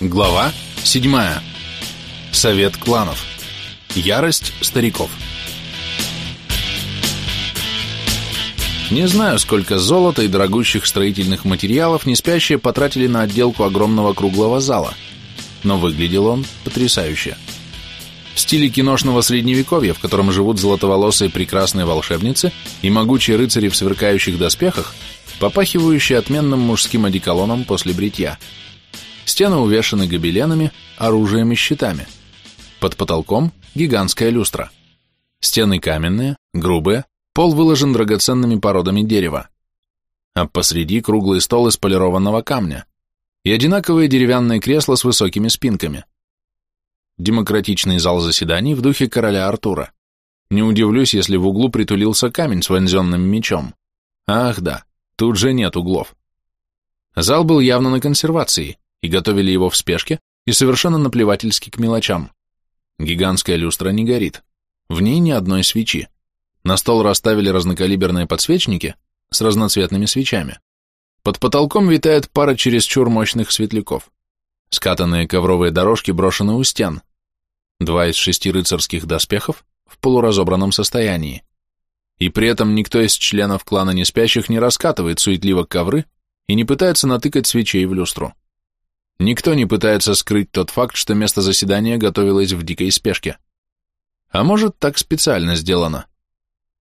Глава 7. Совет кланов. Ярость стариков. Не знаю, сколько золота и дорогущих строительных материалов неспящие потратили на отделку огромного круглого зала, но выглядел он потрясающе. В стиле киношного средневековья, в котором живут золотоволосые прекрасные волшебницы и могучие рыцари в сверкающих доспехах, попахивающие отменным мужским одеколоном после бритья – Стены увешаны гобеленами, оружием и щитами. Под потолком гигантская люстра. Стены каменные, грубые, пол выложен драгоценными породами дерева. А посреди круглый стол из полированного камня и одинаковые деревянные кресла с высокими спинками. Демократичный зал заседаний в духе короля Артура. Не удивлюсь, если в углу притулился камень с вонзенным мечом. Ах да, тут же нет углов. Зал был явно на консервации, и готовили его в спешке и совершенно наплевательски к мелочам. Гигантская люстра не горит. В ней ни одной свечи. На стол расставили разнокалиберные подсвечники с разноцветными свечами. Под потолком витает пара чересчур мощных светляков. Скатанные ковровые дорожки брошены у стен. Два из шести рыцарских доспехов в полуразобранном состоянии. И при этом никто из членов клана неспящих не раскатывает суетливо ковры и не пытается натыкать свечей в люстру. Никто не пытается скрыть тот факт, что место заседания готовилось в дикой спешке. А может, так специально сделано.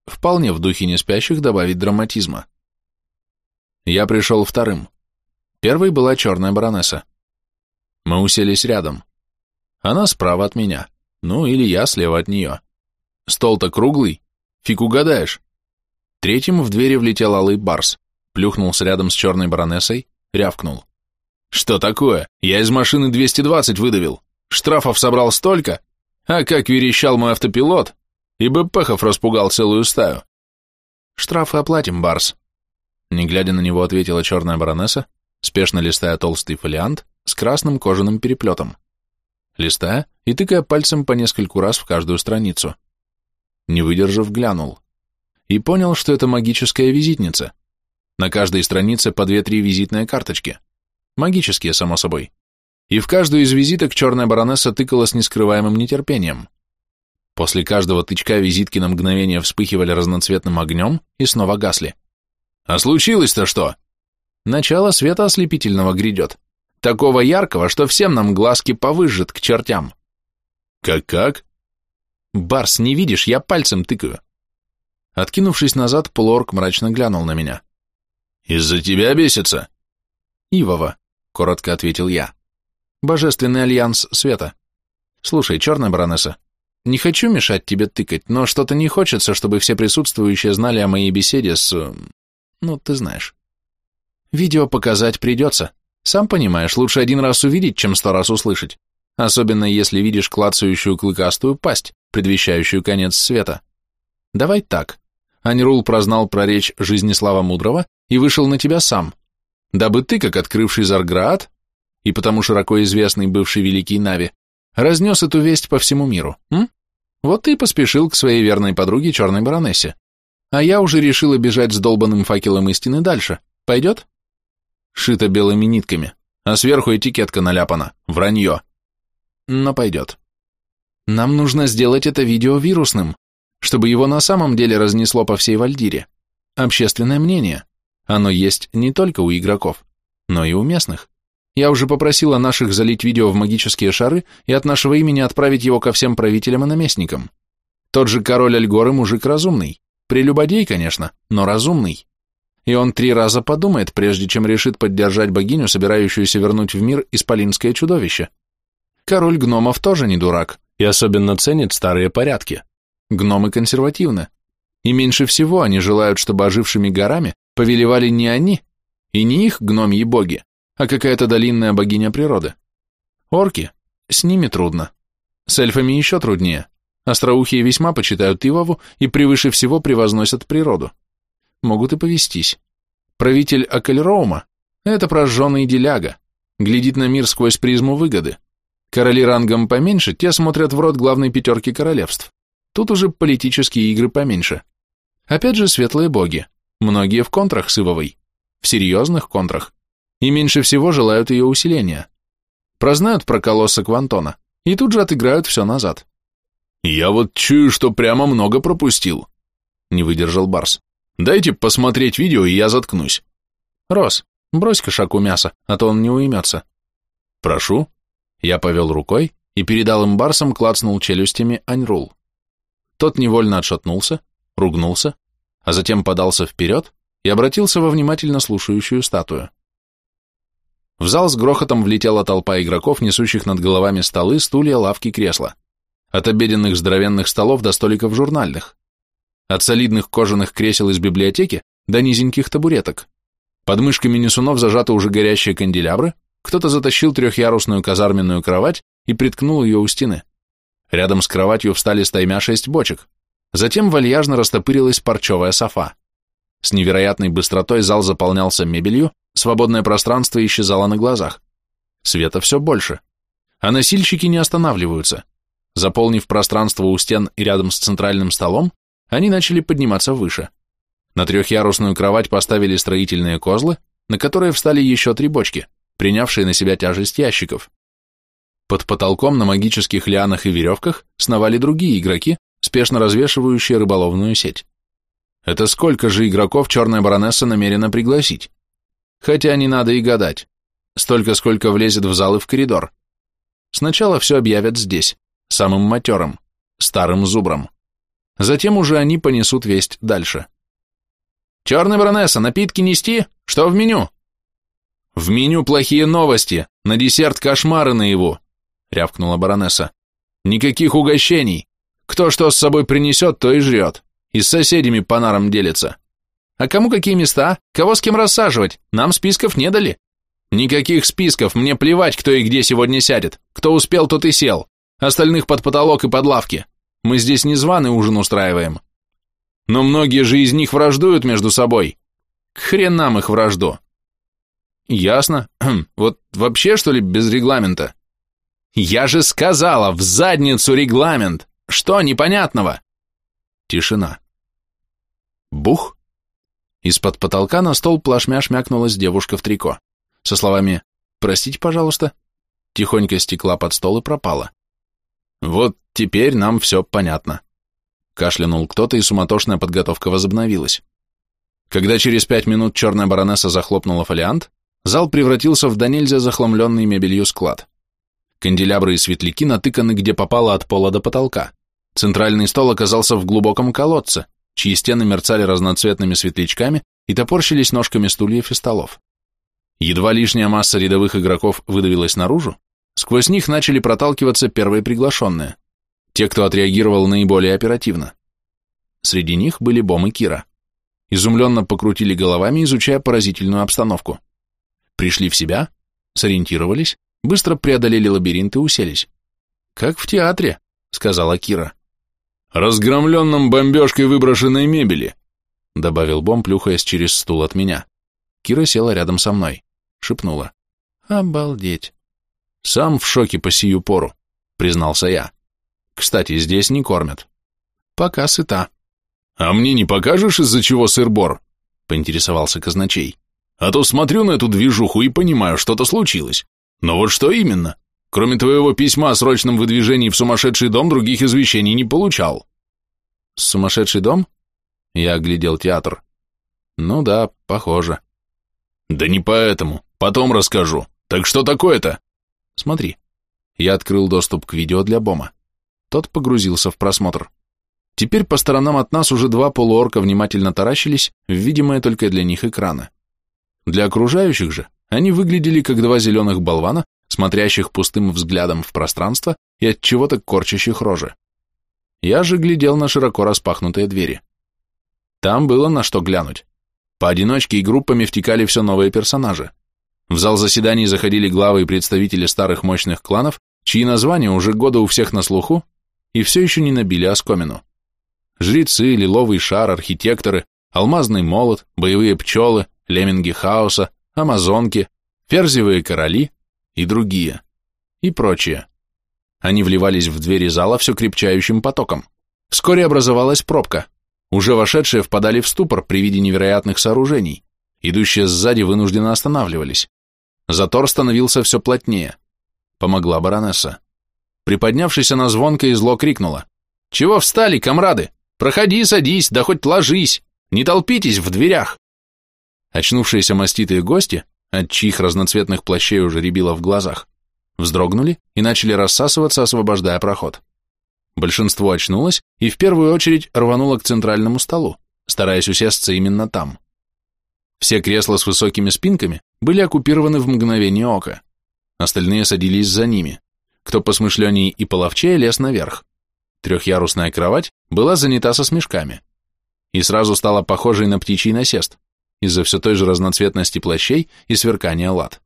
Вполне в духе неспящих добавить драматизма. Я пришел вторым. Первой была черная баронесса. Мы уселись рядом. Она справа от меня. Ну, или я слева от нее. Стол-то круглый. Фиг угадаешь. Третьим в двери влетел алый барс, плюхнулся рядом с черной баронессой, рявкнул. Что такое? Я из машины 220 выдавил. Штрафов собрал столько, а как верещал мой автопилот, и БПХов распугал целую стаю. Штрафы оплатим, Барс. Не глядя на него, ответила черная баронесса, спешно листая толстый фолиант с красным кожаным переплетом. Листая и тыкая пальцем по нескольку раз в каждую страницу. Не выдержав, глянул. И понял, что это магическая визитница. На каждой странице по две-три визитные карточки. Магические, само собой. И в каждую из визиток черная баронесса тыкала с нескрываемым нетерпением. После каждого тычка визитки на мгновение вспыхивали разноцветным огнем и снова гасли. «А случилось-то что?» «Начало света ослепительного грядет. Такого яркого, что всем нам глазки повыжжет к чертям». «Как-как?» «Барс, не видишь, я пальцем тыкаю». Откинувшись назад, полуорг мрачно глянул на меня. «Из-за тебя бесится?» «Ивова», коротко ответил я. Божественный альянс света. Слушай, черная баронесса, не хочу мешать тебе тыкать, но что-то не хочется, чтобы все присутствующие знали о моей беседе с... Ну, ты знаешь. Видео показать придется. Сам понимаешь, лучше один раз увидеть, чем сто раз услышать. Особенно если видишь клацающую клыкастую пасть, предвещающую конец света. Давай так. Анирул прознал про речь Жизнеслава Мудрого и вышел на тебя сам, дабы ты, как открывший Зарград, и потому широко известный бывший великий Нави, разнес эту весть по всему миру, м? Вот ты поспешил к своей верной подруге Черной Баронессе. А я уже решила бежать с долбанным факелом истины дальше. Пойдет? Шито белыми нитками, а сверху этикетка наляпана. Вранье. Но пойдет. Нам нужно сделать это видео вирусным, чтобы его на самом деле разнесло по всей Вальдире. Общественное мнение. Оно есть не только у игроков, но и у местных. Я уже попросила наших залить видео в магические шары и от нашего имени отправить его ко всем правителям и наместникам. Тот же король Альгоры мужик разумный. Прелюбодей, конечно, но разумный. И он три раза подумает, прежде чем решит поддержать богиню, собирающуюся вернуть в мир исполинское чудовище. Король гномов тоже не дурак и особенно ценит старые порядки. Гномы консервативны. И меньше всего они желают, чтобы ожившими горами повелевали не они, и не их гномьи боги, а какая-то долинная богиня природы. Орки, с ними трудно. С эльфами еще труднее. Остроухие весьма почитают Ивову и превыше всего превозносят природу. Могут и повестись. Правитель Акельроума – это прожженный деляга, глядит на мир сквозь призму выгоды. Короли рангом поменьше, те смотрят в рот главной пятерки королевств. Тут уже политические игры поменьше. Опять же светлые боги. Многие в контрах с Ивовой, в серьезных контрах, и меньше всего желают ее усиления. прознают про колосса Квантона и тут же отыграют все назад. «Я вот чую, что прямо много пропустил», — не выдержал Барс. «Дайте посмотреть видео, и я заткнусь». «Рос, брось кошаку мясо, а то он не уймется». «Прошу». Я повел рукой и передал им Барсам, клацнул челюстями Аньрул. Тот невольно отшатнулся, ругнулся, а затем подался вперед и обратился во внимательно слушающую статую. В зал с грохотом влетела толпа игроков, несущих над головами столы, стулья, лавки, кресла. От обеденных здоровенных столов до столиков журнальных. От солидных кожаных кресел из библиотеки до низеньких табуреток. Под мышками несунов зажаты уже горящие канделябры, кто-то затащил трехъярусную казарменную кровать и приткнул ее у стены. Рядом с кроватью встали стаймя шесть бочек. Затем вальяжно растопырилась парчевая софа. С невероятной быстротой зал заполнялся мебелью, свободное пространство исчезало на глазах. Света все больше. А носильщики не останавливаются. Заполнив пространство у стен и рядом с центральным столом, они начали подниматься выше. На трехъярусную кровать поставили строительные козлы, на которые встали еще три бочки, принявшие на себя тяжесть ящиков. Под потолком на магических лианах и веревках сновали другие игроки, спешно развешивающие рыболовную сеть. Это сколько же игроков черная баронесса намерена пригласить? Хотя не надо и гадать. Столько, сколько влезет в зал и в коридор. Сначала все объявят здесь, самым матерым, старым зубром. Затем уже они понесут весть дальше. «Черная баронесса, напитки нести? Что в меню?» «В меню плохие новости, на десерт кошмары наяву», — рявкнула баронесса. «Никаких угощений. Кто что с собой принесет, то и жрет. И с соседями по нарам делится. А кому какие места? Кого с кем рассаживать? Нам списков не дали. Никаких списков, мне плевать, кто и где сегодня сядет. Кто успел, тот и сел. Остальных под потолок и под лавки. Мы здесь не званый ужин устраиваем. Но многие же из них враждуют между собой. К хренам их вражду. Ясно. Вот вообще, что ли, без регламента? Я же сказала, в задницу регламент. Что непонятного? Тишина. Бух. Из-под потолка на стол плашмя шмякнулась девушка в трико. Со словами «Простите, пожалуйста», тихонько стекла под стол и пропала. Вот теперь нам все понятно. Кашлянул кто-то, и суматошная подготовка возобновилась. Когда через пять минут черная баронесса захлопнула фолиант, зал превратился в до нельзя захламленный мебелью склад. Канделябры и светляки натыканы где попало от пола до потолка. Центральный стол оказался в глубоком колодце, чьи стены мерцали разноцветными светлячками и топорщились ножками стульев и столов. Едва лишняя масса рядовых игроков выдавилась наружу, сквозь них начали проталкиваться первые приглашенные, те, кто отреагировал наиболее оперативно. Среди них были Бом и Кира. Изумленно покрутили головами, изучая поразительную обстановку. Пришли в себя, сориентировались, быстро преодолели лабиринт и уселись. «Как в театре», — сказала Кира. «Разгромленном бомбежкой выброшенной мебели», — добавил Бом, плюхаясь через стул от меня. Кира села рядом со мной, шепнула. «Обалдеть!» «Сам в шоке по сию пору», — признался я. «Кстати, здесь не кормят». «Пока сыта». «А мне не покажешь, из-за чего сыр-бор?» — поинтересовался казначей. «А то смотрю на эту движуху и понимаю, что-то случилось. Но вот что именно?» Кроме твоего письма о срочном выдвижении в сумасшедший дом, других извещений не получал. Сумасшедший дом? Я оглядел театр. Ну да, похоже. Да не поэтому. Потом расскажу. Так что такое-то? Смотри. Я открыл доступ к видео для Бома. Тот погрузился в просмотр. Теперь по сторонам от нас уже два полуорка внимательно таращились в видимые только для них экраны. Для окружающих же они выглядели как два зеленых болвана, смотрящих пустым взглядом в пространство и от чего-то корчащих рожи. Я же глядел на широко распахнутые двери. Там было на что глянуть. Поодиночке и группами втекали все новые персонажи. В зал заседаний заходили главы и представители старых мощных кланов, чьи названия уже года у всех на слуху и все еще не набили оскомину. Жрецы, лиловый шар, архитекторы, алмазный молот, боевые пчелы, лемминги хаоса, амазонки, ферзевые короли, и другие, и прочее. Они вливались в двери зала все крепчающим потоком. Вскоре образовалась пробка. Уже вошедшие впадали в ступор при виде невероятных сооружений. Идущие сзади вынужденно останавливались. Затор становился все плотнее. помогла баронесса. Приподнявшись, она звонко и зло крикнула. «Чего встали, комрады? Проходи, садись, да хоть ложись! Не толпитесь в дверях!» Очнувшиеся маститые гости, от чьих разноцветных плащей уже рябило в глазах, вздрогнули и начали рассасываться, освобождая проход. Большинство очнулось и в первую очередь рвануло к центральному столу, стараясь усесться именно там. Все кресла с высокими спинками были оккупированы в мгновение ока. Остальные садились за ними. Кто посмышленней и половчее лез наверх. Трехъярусная кровать была занята со смешками. И сразу стала похожей на птичий насест, из-за все той же разноцветности плащей и сверкания лад.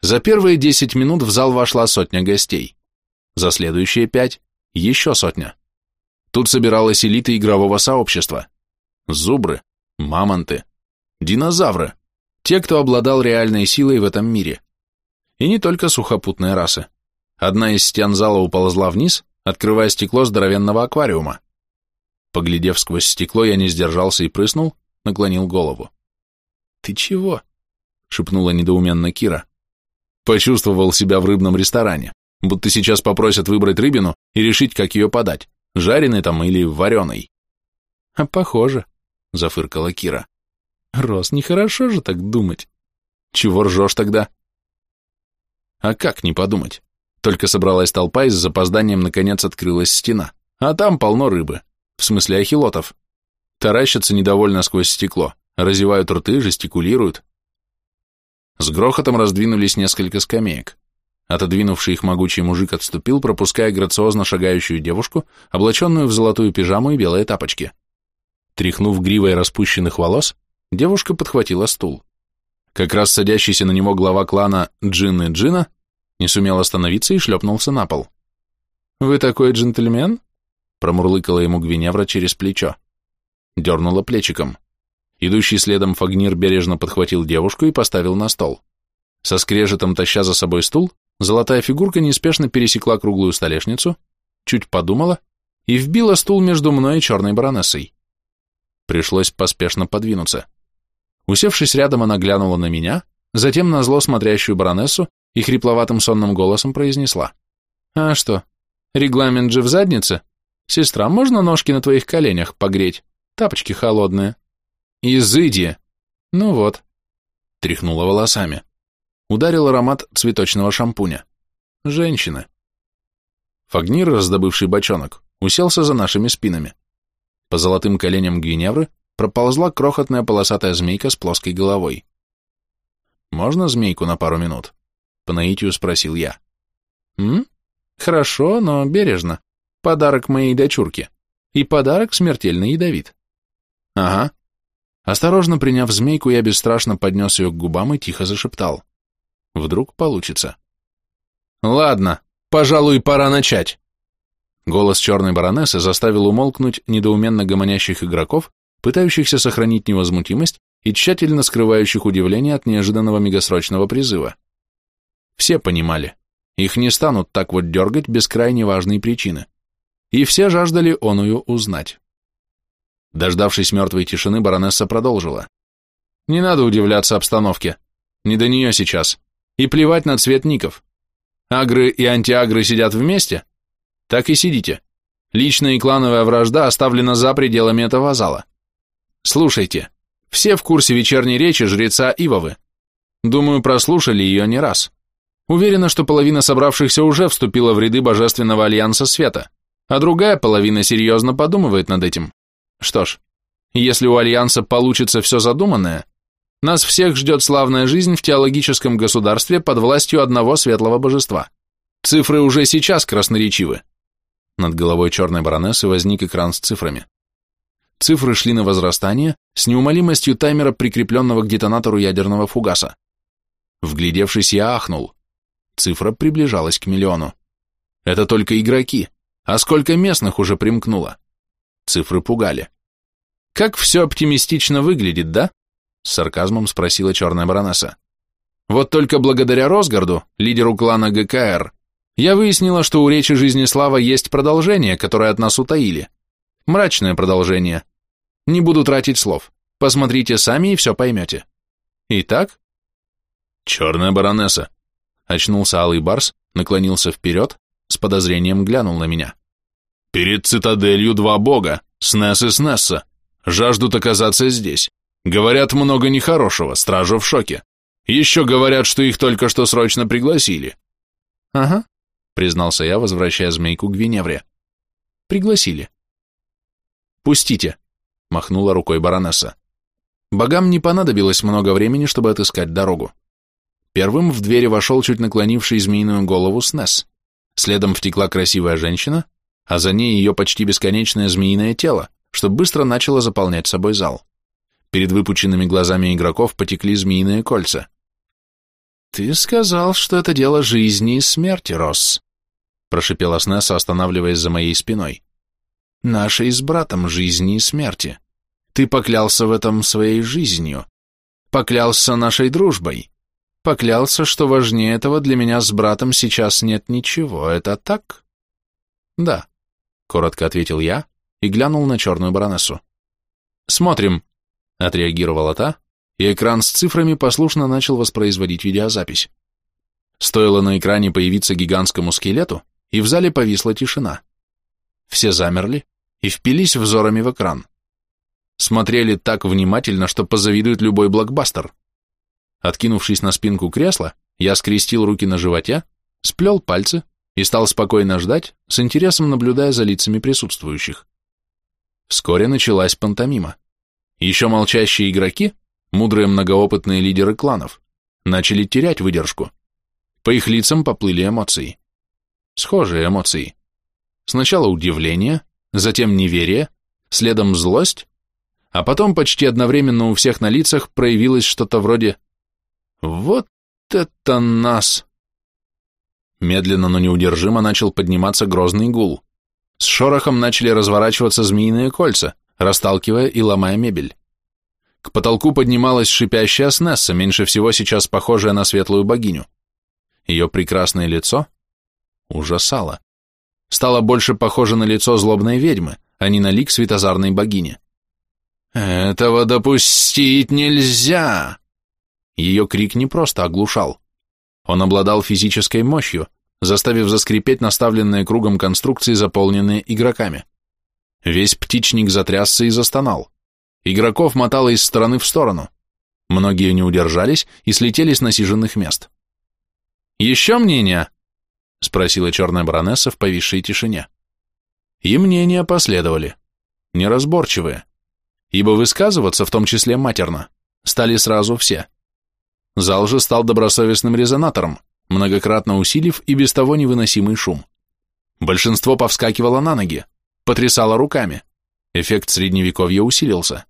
За первые десять минут в зал вошла сотня гостей. За следующие пять – еще сотня. Тут собиралась элита игрового сообщества. Зубры, мамонты, динозавры, те, кто обладал реальной силой в этом мире. И не только сухопутные расы. Одна из стен зала уползла вниз, открывая стекло здоровенного аквариума. Поглядев сквозь стекло, я не сдержался и прыснул, наклонил голову. «Ты чего?» — шепнула недоуменно Кира. Почувствовал себя в рыбном ресторане, будто сейчас попросят выбрать рыбину и решить, как ее подать, жареной там или вареной. «А похоже», — зафыркала Кира. «Рос, нехорошо же так думать». «Чего ржешь тогда?» «А как не подумать?» Только собралась толпа, и с запозданием наконец открылась стена. А там полно рыбы. В смысле ахилотов. Таращатся недовольно сквозь стекло, разевают рты, жестикулируют. С грохотом раздвинулись несколько скамеек. Отодвинувший их могучий мужик отступил, пропуская грациозно шагающую девушку, облаченную в золотую пижаму и белые тапочки. Тряхнув гривой распущенных волос, девушка подхватила стул. Как раз садящийся на него глава клана Джинны Джина не сумел остановиться и шлепнулся на пол. «Вы такой джентльмен?» промурлыкала ему Гвиневра через плечо. Дернула плечиком. Идущий следом Фагнир бережно подхватил девушку и поставил на стол. Со скрежетом таща за собой стул, золотая фигурка неспешно пересекла круглую столешницу, чуть подумала и вбила стул между мной и черной баронессой. Пришлось поспешно подвинуться. Усевшись рядом, она глянула на меня, затем на зло смотрящую баронессу и хрипловатым сонным голосом произнесла. «А что, регламент же в заднице? Сестра, можно ножки на твоих коленях погреть? Тапочки холодные». «Изыди!» «Ну вот». Тряхнула волосами. Ударил аромат цветочного шампуня. «Женщины». Фагнир, раздобывший бочонок, уселся за нашими спинами. По золотым коленям Гвиневры проползла крохотная полосатая змейка с плоской головой. «Можно змейку на пару минут?» По наитию спросил я. «М? Хорошо, но бережно. Подарок моей дочурке. И подарок смертельно ядовит». «Ага». Осторожно приняв змейку, я бесстрашно поднес ее к губам и тихо зашептал. Вдруг получится. «Ладно, пожалуй, пора начать». Голос черной баронессы заставил умолкнуть недоуменно гомонящих игроков, пытающихся сохранить невозмутимость и тщательно скрывающих удивление от неожиданного мегасрочного призыва. Все понимали, их не станут так вот дергать без крайне важной причины. И все жаждали оную узнать. Дождавшись мертвой тишины, баронесса продолжила. «Не надо удивляться обстановке. Не до нее сейчас. И плевать на цвет ников. Агры и антиагры сидят вместе? Так и сидите. Личная и клановая вражда оставлена за пределами этого зала. Слушайте, все в курсе вечерней речи жреца Ивовы. Думаю, прослушали ее не раз. Уверена, что половина собравшихся уже вступила в ряды Божественного Альянса Света, а другая половина серьезно подумывает над этим. Что ж, если у Альянса получится все задуманное, нас всех ждет славная жизнь в теологическом государстве под властью одного светлого божества. Цифры уже сейчас красноречивы. Над головой черной баронессы возник экран с цифрами. Цифры шли на возрастание с неумолимостью таймера, прикрепленного к детонатору ядерного фугаса. Вглядевшись, я ахнул. Цифра приближалась к миллиону. Это только игроки. А сколько местных уже примкнуло? Цифры пугали. Как все оптимистично выглядит, да? С сарказмом спросила черная баронесса. Вот только благодаря Росгарду, лидеру клана ГКР, я выяснила, что у речи Жизнеслава есть продолжение, которое от нас утаили. Мрачное продолжение. Не буду тратить слов. Посмотрите сами и все поймете. Итак? Черная баронесса, Очнулся Алый Барс, наклонился вперед, с подозрением глянул на меня. «Перед цитаделью два бога, Снесс и Снесса, жаждут оказаться здесь. Говорят много нехорошего, стража в шоке. Еще говорят, что их только что срочно пригласили». «Ага», — признался я, возвращая змейку к Веневре. «Пригласили». «Пустите», — махнула рукой баронесса. Богам не понадобилось много времени, чтобы отыскать дорогу. Первым в двери вошел чуть наклонивший змеиную голову Снес. Следом втекла красивая женщина, а за ней ее почти бесконечное змеиное тело, что быстро начало заполнять собой зал. Перед выпученными глазами игроков потекли змеиные кольца. «Ты сказал, что это дело жизни и смерти, Росс», — прошипела Снесса, останавливаясь за моей спиной. «Нашей с братом жизни и смерти. Ты поклялся в этом своей жизнью. Поклялся нашей дружбой. Поклялся, что важнее этого для меня с братом сейчас нет ничего. Это так?» «Да», — коротко ответил я и глянул на черную баронессу. «Смотрим», — отреагировала та, и экран с цифрами послушно начал воспроизводить видеозапись. Стоило на экране появиться гигантскому скелету, и в зале повисла тишина. Все замерли и впились взорами в экран. Смотрели так внимательно, что позавидует любой блокбастер. Откинувшись на спинку кресла, я скрестил руки на животе, сплел пальцы и стал спокойно ждать, с интересом наблюдая за лицами присутствующих. Вскоре началась пантомима. Еще молчащие игроки, мудрые многоопытные лидеры кланов, начали терять выдержку. По их лицам поплыли эмоции. Схожие эмоции. Сначала удивление, затем неверие, следом злость, а потом почти одновременно у всех на лицах проявилось что-то вроде «Вот это нас!» Медленно, но неудержимо начал подниматься грозный гул. С шорохом начали разворачиваться змеиные кольца, расталкивая и ломая мебель. К потолку поднималась шипящая Снесса, меньше всего сейчас похожая на светлую богиню. Ее прекрасное лицо ужасало. Стало больше похоже на лицо злобной ведьмы, а не на лик светозарной богини. «Этого допустить нельзя!» Ее крик не просто оглушал. Он обладал физической мощью, заставив заскрипеть наставленные кругом конструкции, заполненные игроками. Весь птичник затрясся и застонал. Игроков мотало из стороны в сторону. Многие не удержались и слетели с насиженных мест. «Еще мнения?» — спросила черная баронесса в повисшей тишине. И мнения последовали. Неразборчивые. Ибо высказываться, в том числе матерно, стали сразу все. Зал же стал добросовестным резонатором, многократно усилив и без того невыносимый шум. Большинство повскакивало на ноги, потрясало руками. Эффект средневековья усилился.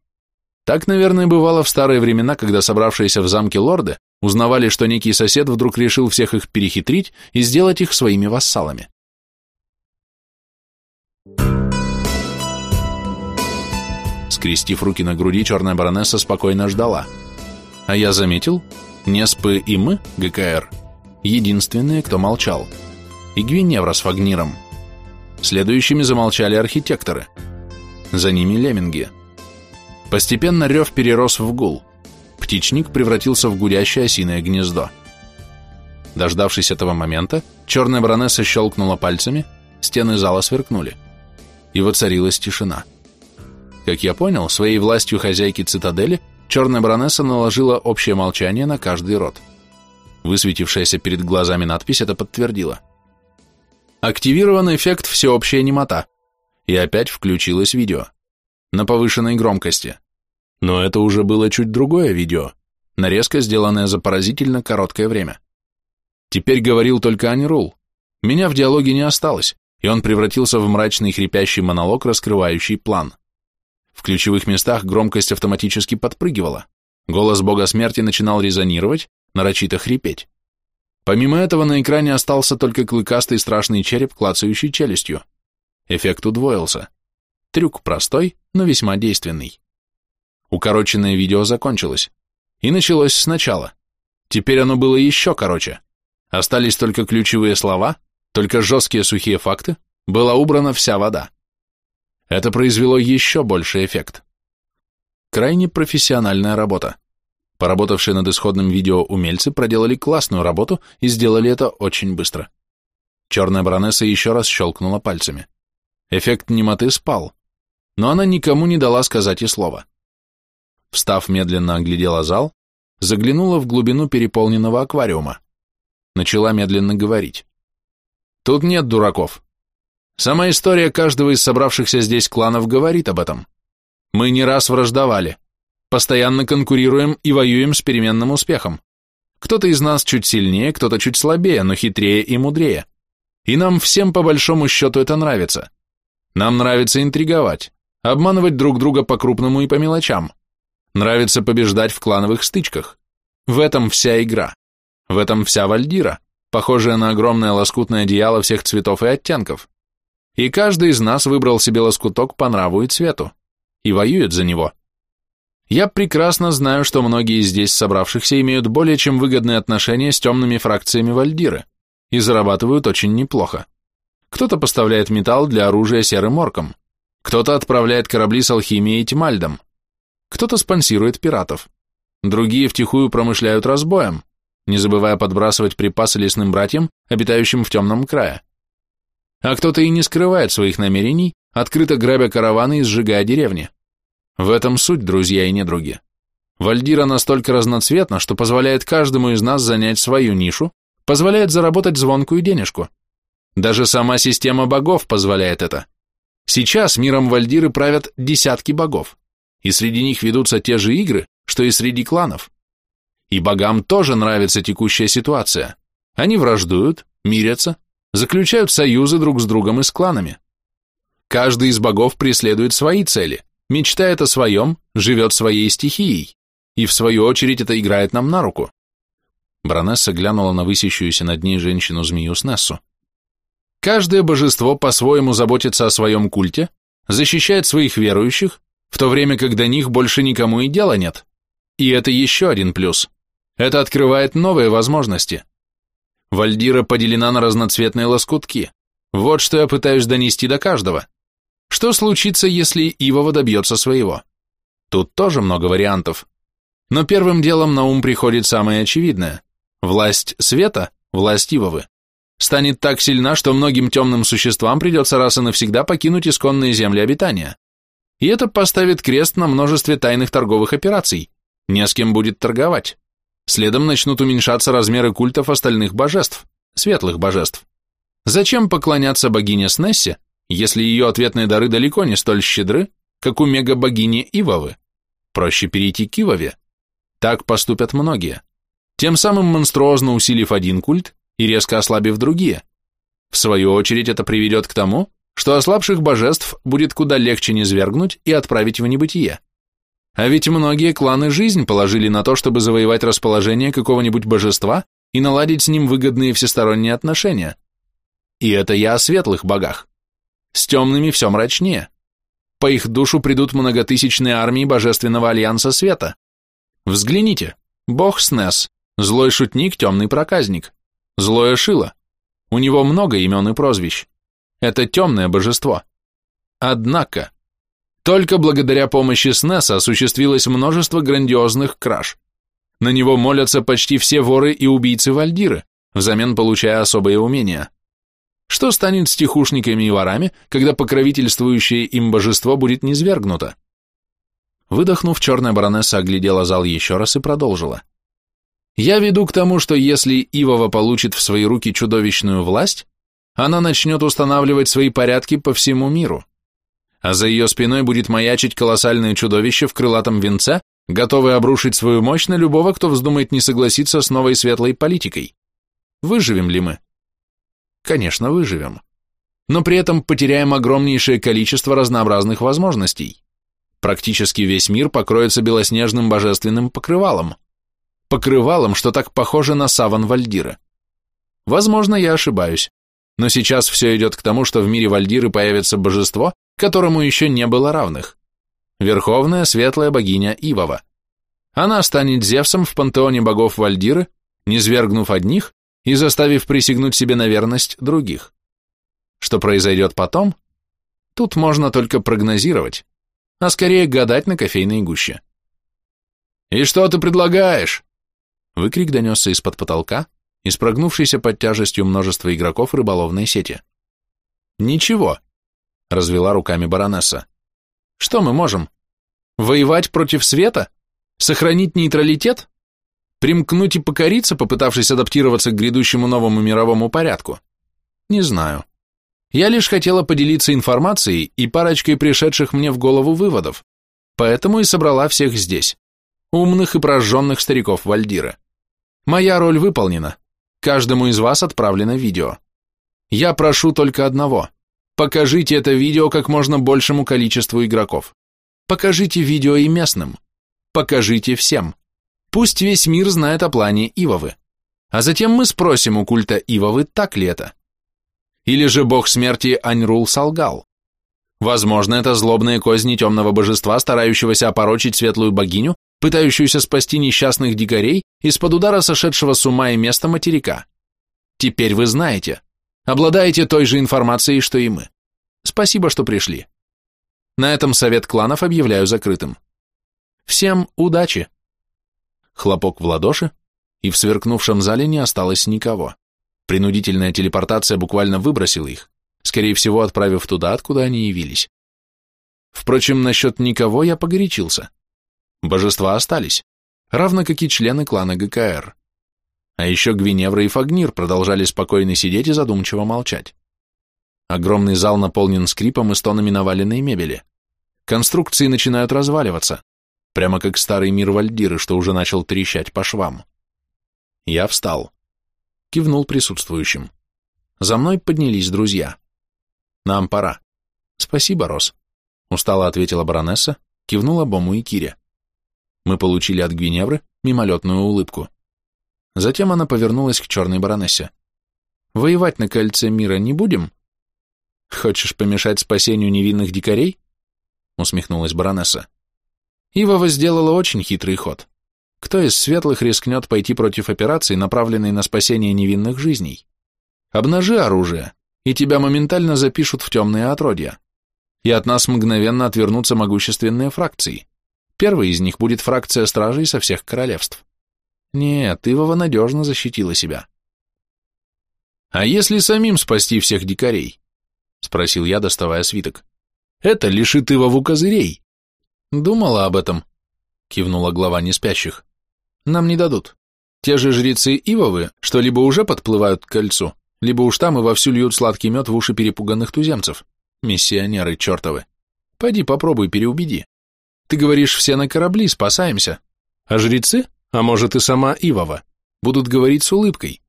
Так, наверное, бывало в старые времена, когда собравшиеся в замке лорды узнавали, что некий сосед вдруг решил всех их перехитрить и сделать их своими вассалами. Скрестив руки на груди, черная баронесса спокойно ждала. А я заметил, Неспы и мы, ГКР, единственные, кто молчал. И Гвиневра с Фагниром. Следующими замолчали архитекторы. За ними лемминги. Постепенно рев перерос в гул. Птичник превратился в гудящее осиное гнездо. Дождавшись этого момента, черная баронесса щелкнула пальцами, стены зала сверкнули. И воцарилась тишина. Как я понял, своей властью хозяйки цитадели черная баронесса наложила общее молчание на каждый род. Высветившаяся перед глазами надпись это подтвердила. Активирован эффект «Всеобщая немота», и опять включилось видео. На повышенной громкости. Но это уже было чуть другое видео, нарезка, сделанная за поразительно короткое время. Теперь говорил только Анирул. Меня в диалоге не осталось, и он превратился в мрачный хрипящий монолог, раскрывающий план. В ключевых местах громкость автоматически подпрыгивала. Голос бога смерти начинал резонировать, нарочито хрипеть. Помимо этого на экране остался только клыкастый страшный череп, клацающий челюстью. Эффект удвоился. Трюк простой, но весьма действенный. Укороченное видео закончилось. И началось сначала. Теперь оно было еще короче. Остались только ключевые слова, только жесткие сухие факты, была убрана вся вода. Это произвело еще больший эффект. Крайне профессиональная работа. Поработавшие над исходным видео умельцы проделали классную работу и сделали это очень быстро. Черная баронесса еще раз щелкнула пальцами. Эффект немоты спал, но она никому не дала сказать и слова. Встав, медленно оглядела зал, заглянула в глубину переполненного аквариума. Начала медленно говорить. Тут нет дураков. Сама история каждого из собравшихся здесь кланов говорит об этом. Мы не раз враждовали, постоянно конкурируем и воюем с переменным успехом. Кто-то из нас чуть сильнее, кто-то чуть слабее, но хитрее и мудрее. И нам всем по большому счету это нравится. Нам нравится интриговать, обманывать друг друга по-крупному и по мелочам. Нравится побеждать в клановых стычках. В этом вся игра. В этом вся Вальдира, похожая на огромное лоскутное одеяло всех цветов и оттенков. И каждый из нас выбрал себе лоскуток по нраву и цвету. И воюет за него. Я прекрасно знаю, что многие здесь собравшихся имеют более чем выгодные отношения с темными фракциями Вальдиры и зарабатывают очень неплохо. Кто-то поставляет металл для оружия серым оркам, кто-то отправляет корабли с алхимией тимальдом, кто-то спонсирует пиратов, другие втихую промышляют разбоем, не забывая подбрасывать припасы лесным братьям, обитающим в темном крае. А кто-то и не скрывает своих намерений, открыто грабя караваны и сжигая деревни. В этом суть, друзья и недруги. Вальдира настолько разноцветна, что позволяет каждому из нас занять свою нишу, позволяет заработать звонкую денежку. Даже сама система богов позволяет это. Сейчас миром Вальдиры правят десятки богов, и среди них ведутся те же игры, что и среди кланов. И богам тоже нравится текущая ситуация. Они враждуют, мирятся, заключают союзы друг с другом и с кланами. Каждый из богов преследует свои цели, мечтает о своем, живет своей стихией, и в свою очередь это играет нам на руку. Бронесса глянула на высящуюся над ней женщину-змею Снессу. Каждое божество по-своему заботится о своем культе, защищает своих верующих, в то время как до них больше никому и дела нет. И это еще один плюс. Это открывает новые возможности. Вальдира поделена на разноцветные лоскутки. Вот что я пытаюсь донести до каждого. Что случится, если Ивова добьется своего? Тут тоже много вариантов. Но первым делом на ум приходит самое очевидное. Власть света, власть Ивовы, станет так сильна, что многим темным существам придется раз и навсегда покинуть исконные земли обитания. И это поставит крест на множестве тайных торговых операций. Не с кем будет торговать. Следом начнут уменьшаться размеры культов остальных божеств, светлых божеств. Зачем поклоняться богине Снессе, если ее ответные дары далеко не столь щедры, как у мега-богини Ивовы. Проще перейти к Ивове. Так поступят многие. Тем самым монструозно усилив один культ и резко ослабив другие. В свою очередь это приведет к тому, что ослабших божеств будет куда легче низвергнуть и отправить в небытие. А ведь многие кланы жизнь положили на то, чтобы завоевать расположение какого-нибудь божества и наладить с ним выгодные всесторонние отношения. И это я о светлых богах. С темными все мрачнее. По их душу придут многотысячные армии Божественного Альянса Света. Взгляните, бог Снес, злой шутник, темный проказник, злое шило. У него много имен и прозвищ. Это темное божество. Однако, только благодаря помощи Снеса осуществилось множество грандиозных краж. На него молятся почти все воры и убийцы Вальдиры, взамен получая особые умения. Что станет с тихушниками и ворами, когда покровительствующее им божество будет низвергнуто? Выдохнув, черная баронесса оглядела зал еще раз и продолжила. Я веду к тому, что если Ивова получит в свои руки чудовищную власть, она начнет устанавливать свои порядки по всему миру. А за ее спиной будет маячить колоссальное чудовище в крылатом венце, готовое обрушить свою мощь на любого, кто вздумает не согласиться с новой светлой политикой. Выживем ли мы? Конечно, выживем. Но при этом потеряем огромнейшее количество разнообразных возможностей. Практически весь мир покроется белоснежным божественным покрывалом. Покрывалом, что так похоже на саван Вальдира. Возможно, я ошибаюсь, но сейчас все идет к тому, что в мире Вальдиры появится божество, которому еще не было равных. Верховная светлая богиня Ивова. Она станет Зевсом в пантеоне богов Вальдиры, низвергнув одних и заставив присягнуть себе на верность других. Что произойдет потом? Тут можно только прогнозировать, а скорее гадать на кофейной гуще. «И что ты предлагаешь?» Выкрик донесся из-под потолка, и спрогнувшейся под тяжестью множества игроков рыболовной сети. «Ничего», — развела руками баронесса. «Что мы можем? Воевать против света? Сохранить нейтралитет? Примкнуть и покориться, попытавшись адаптироваться к грядущему новому мировому порядку? Не знаю. Я лишь хотела поделиться информацией и парочкой пришедших мне в голову выводов, поэтому и собрала всех здесь, умных и прожженных стариков Вальдира. Моя роль выполнена, каждому из вас отправлено видео. Я прошу только одного – покажите это видео как можно большему количеству игроков. Покажите видео и местным. Покажите всем. Пусть весь мир знает о плане Ивовы. А затем мы спросим у культа Ивовы, так ли это. Или же бог смерти Аньрул солгал. Возможно, это злобные козни темного божества, старающегося опорочить светлую богиню, пытающуюся спасти несчастных дикарей из-под удара сошедшего с ума и места материка. Теперь вы знаете, обладаете той же информацией, что и мы. Спасибо, что пришли. На этом совет кланов объявляю закрытым. Всем удачи! Хлопок в ладоши, и в сверкнувшем зале не осталось никого. Принудительная телепортация буквально выбросила их, скорее всего, отправив туда, откуда они явились. Впрочем, насчет никого я погорячился. Божества остались, равно как и члены клана ГКР. А еще Гвиневра и Фагнир продолжали спокойно сидеть и задумчиво молчать. Огромный зал наполнен скрипом и стонами наваленной мебели. Конструкции начинают разваливаться, прямо как старый мир Вальдиры, что уже начал трещать по швам. Я встал. Кивнул присутствующим. За мной поднялись друзья. Нам пора. Спасибо, Рос. Устало ответила баронесса, кивнула Бому и Кире. Мы получили от Гвиневры мимолетную улыбку. Затем она повернулась к черной баронессе. Воевать на кольце мира не будем? Хочешь помешать спасению невинных дикарей? Усмехнулась баронесса. Ивова сделала очень хитрый ход. Кто из светлых рискнет пойти против операции, направленной на спасение невинных жизней? Обнажи оружие, и тебя моментально запишут в темные отродья. И от нас мгновенно отвернутся могущественные фракции. Первой из них будет фракция стражей со всех королевств. Нет, Ивова надежно защитила себя. «А если самим спасти всех дикарей?» — спросил я, доставая свиток. «Это лишит Ивову козырей». «Думала об этом», — кивнула глава неспящих. Нам не дадут. Те же жрецы Ивовы, что либо уже подплывают к кольцу, либо уж там и вовсю льют сладкий мед в уши перепуганных туземцев. Миссионеры чертовы. Пойди попробуй переубеди. Ты говоришь, все на корабли, спасаемся. А жрецы, а может и сама Ивова, будут говорить с улыбкой.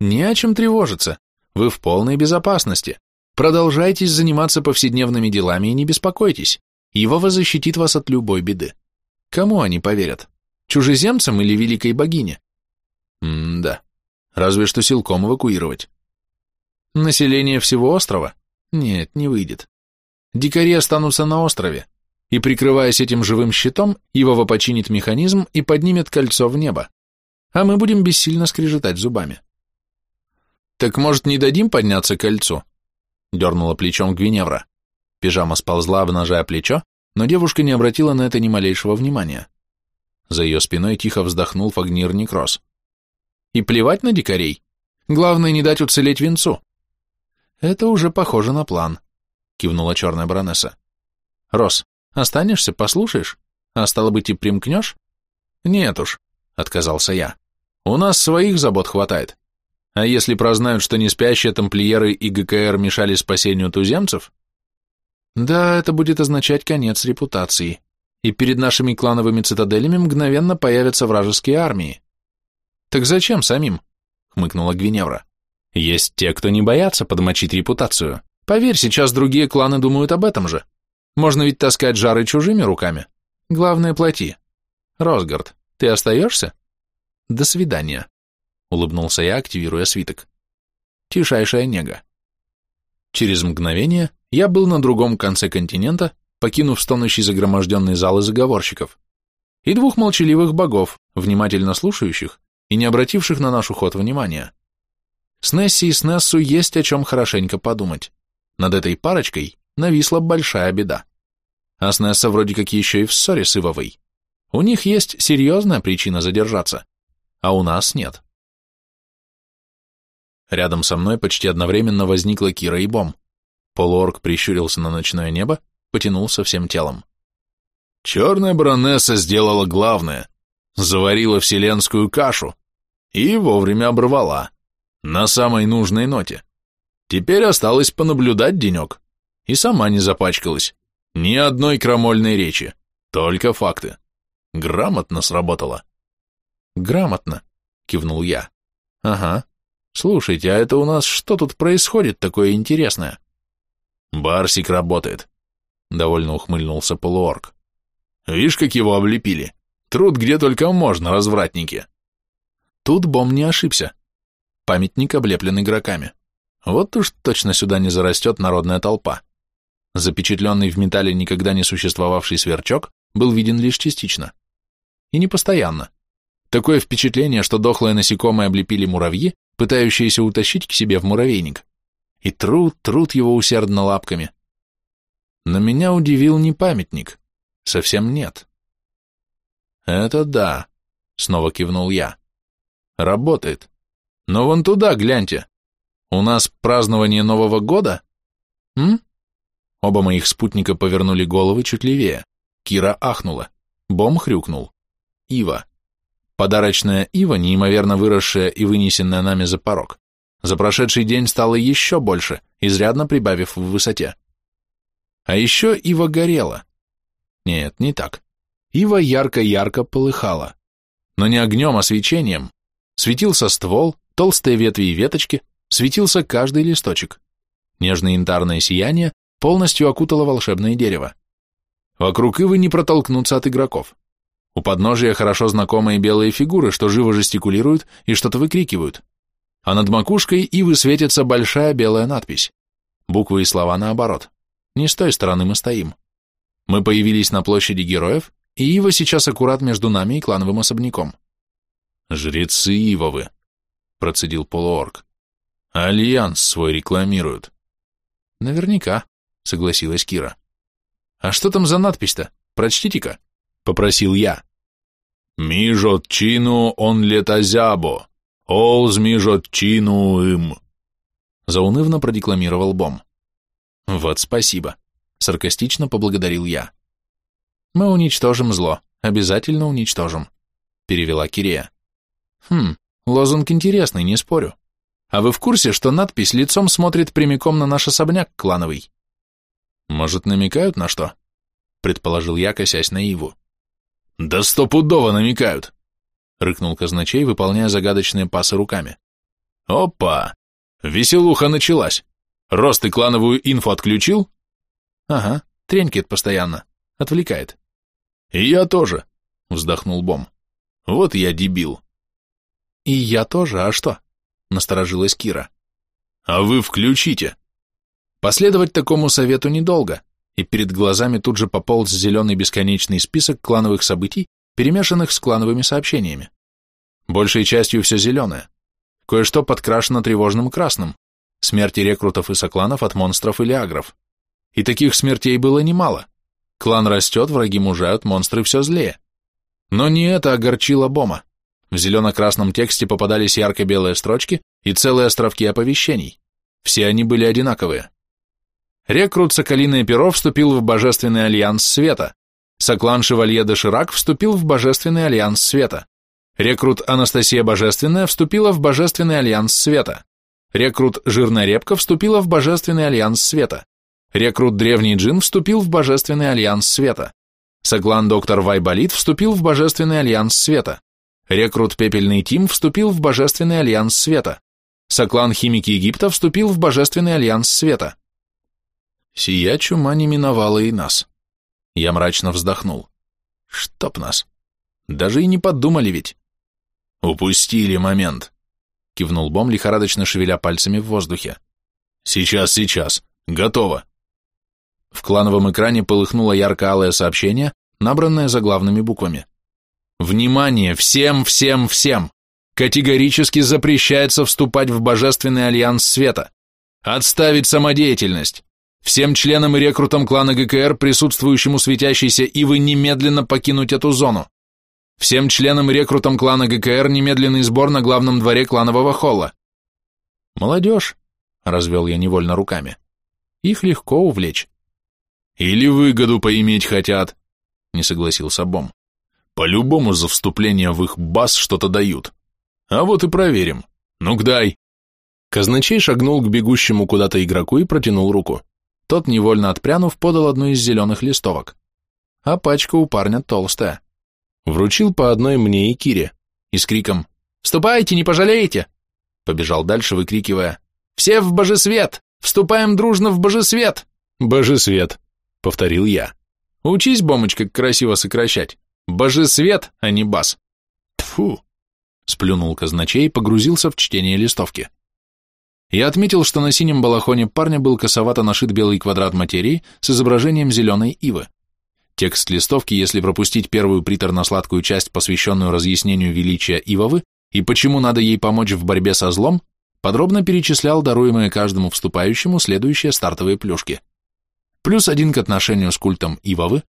Не о чем тревожиться. Вы в полной безопасности. Продолжайте заниматься повседневными делами и не беспокойтесь. Ивова защитит вас от любой беды. Кому они поверят? Чужеземцам или великой богине? М-да. Разве что силком эвакуировать. Население всего острова? Нет, не выйдет. Дикари останутся на острове, и, прикрываясь этим живым щитом, Ивова починит механизм и поднимет кольцо в небо, а мы будем бессильно скрежетать зубами. «Так, может, не дадим подняться кольцу?» — дернула плечом Гвиневра. Пижама сползла, обнажая плечо, но девушка не обратила на это ни малейшего внимания. За ее спиной тихо вздохнул Фагнир Некрос. И плевать на дикарей. Главное не дать уцелеть венцу. Это уже похоже на план, кивнула черная баронесса. Рос, останешься, послушаешь? А стало быть, и примкнешь? Нет уж, отказался я. У нас своих забот хватает. А если прознают, что неспящие тамплиеры и ГКР мешали спасению туземцев? Да, это будет означать конец репутации и перед нашими клановыми цитаделями мгновенно появятся вражеские армии. Так зачем самим? хмыкнула Гвиневра. Есть те, кто не боятся подмочить репутацию. Поверь, сейчас другие кланы думают об этом же. Можно ведь таскать жары чужими руками. Главное, плати. Росгард, ты остаешься? До свидания, улыбнулся я, активируя свиток. Тишайшая нега. Через мгновение я был на другом конце континента покинув стонущий загроможденный зал и заговорщиков, и двух молчаливых богов, внимательно слушающих и не обративших на наш уход внимания. С Несси и с Нессу есть о чем хорошенько подумать. Над этой парочкой нависла большая беда. А с Несса вроде как еще и в ссоре с Ивовой. У них есть серьезная причина задержаться, а у нас нет. Рядом со мной почти одновременно возникла Кира и Бом. Полуорг прищурился на ночное небо, потянулся всем телом. Черная баронесса сделала главное. Заварила вселенскую кашу и вовремя оборвала. На самой нужной ноте. Теперь осталось понаблюдать денек. И сама не запачкалась. Ни одной крамольной речи. Только факты. Грамотно сработала. Грамотно, кивнул я. Ага. Слушайте, а это у нас что тут происходит такое интересное? Барсик работает. Довольно ухмыльнулся полуорг. Видишь, как его облепили? Труд где только можно, развратники. Тут Бом не ошибся. Памятник облеплен игроками. Вот уж точно сюда не зарастет народная толпа. Запечатленный в металле никогда не существовавший сверчок был виден лишь частично. И не постоянно. Такое впечатление, что дохлое насекомое облепили муравьи, пытающиеся утащить к себе в муравейник. И труд, труд его усердно лапками. Но меня удивил не памятник. Совсем нет. Это да, снова кивнул я. Работает. Но вон туда гляньте. У нас празднование Нового года? М? Оба моих спутника повернули головы чуть левее. Кира ахнула. Бом хрюкнул. Ива. Подарочная ива, неимоверно выросшая и вынесенная нами за порог, за прошедший день стала еще больше, изрядно прибавив в высоте. А еще ива горела. Нет, не так. Ива ярко-ярко полыхала. Но не огнем, а свечением. Светился ствол, толстые ветви и веточки, светился каждый листочек. Нежное янтарное сияние полностью окутало волшебное дерево. Вокруг ивы не протолкнуться от игроков. У подножия хорошо знакомые белые фигуры, что живо жестикулируют и что-то выкрикивают. А над макушкой ивы светится большая белая надпись. Буквы и слова наоборот. Не с той стороны мы стоим. Мы появились на площади героев, и ива сейчас аккурат между нами и клановым особняком. «Жрецы Ивовы», — процедил полуорг. «Альянс свой рекламируют». «Наверняка», — согласилась Кира. «А что там за надпись-то? Прочтите-ка», — попросил я. «Мижот чину он летазябо, олз мижот чину им», — заунывно продекламировал Бом. «Вот спасибо», — саркастично поблагодарил я. «Мы уничтожим зло, обязательно уничтожим», — перевела Кирея. «Хм, лозунг интересный, не спорю. А вы в курсе, что надпись лицом смотрит прямиком на наш особняк клановый?» Может, намекают на что? Предположил я, косясь на Иву. Да стопудово намекают, рыкнул казначей, выполняя загадочные пасы руками. Опа! Веселуха началась. Рост и клановую инфу отключил? Ага, тренькает постоянно. Отвлекает. И я тоже, вздохнул Бом. Вот я дебил. И я тоже, а что? Насторожилась Кира. А вы включите. Последовать такому совету недолго, и перед глазами тут же пополз зеленый бесконечный список клановых событий, перемешанных с клановыми сообщениями. Большей частью все зеленое. Кое-что подкрашено тревожным красным. Смерти рекрутов и сокланов от монстров или агров. И таких смертей было немало. Клан растет, враги мужают, монстры все злее. Но не это огорчило Бома. В зелено-красном тексте попадались ярко-белые строчки и целые островки оповещений. Все они были одинаковые. Рекрут Соколиное Перо вступил в Божественный Альянс Света. Соклан Шевалье де Ширак вступил в Божественный Альянс Света. Рекрут Анастасия Божественная вступила в Божественный Альянс Света. Рекрут Жирная Репка вступила в Божественный Альянс Света. Рекрут Древний Джин вступил в Божественный Альянс Света. Соклан Доктор Вайболит вступил в Божественный Альянс Света. Рекрут Пепельный Тим вступил в Божественный Альянс Света. Соклан Химики Египта вступил в Божественный Альянс Света. Сия чума не миновала и нас. Я мрачно вздохнул. Чтоб нас. Даже и не подумали ведь. Упустили момент. Кивнул Бом, лихорадочно шевеля пальцами в воздухе. Сейчас, сейчас. Готово. В клановом экране полыхнуло ярко-алое сообщение, набранное заглавными буквами. Внимание! Всем, всем, всем! Категорически запрещается вступать в Божественный Альянс Света. Отставить самодеятельность. Всем членам и рекрутам клана ГКР, присутствующим у светящейся Ивы, немедленно покинуть эту зону. Всем членам и рекрутам клана ГКР немедленный сбор на главном дворе кланового холла. Молодежь, развел я невольно руками. Их легко увлечь. Или выгоду поиметь хотят, не согласился Бом. По-любому за вступление в их бас что-то дают. А вот и проверим. Ну-ка дай. Казначей шагнул к бегущему куда-то игроку и протянул руку. Тот, невольно отпрянув, подал одну из зеленых листовок. А пачка у парня толстая. Вручил по одной мне и Кире. И с криком «Вступайте, не пожалеете!» Побежал дальше, выкрикивая «Все в божесвет! Вступаем дружно в божесвет!» «Божесвет!» — повторил я. «Учись, Бомочка, красиво сокращать. Божесвет, а не бас!» Тфу! Сплюнул казначей и погрузился в чтение листовки. Я отметил, что на синем балахоне парня был косовато нашит белый квадрат материи с изображением зеленой ивы. Текст листовки, если пропустить первую приторно-сладкую часть, посвященную разъяснению величия ивовы и почему надо ей помочь в борьбе со злом, подробно перечислял даруемые каждому вступающему следующие стартовые плюшки. Плюс один к отношению с культом ивовы,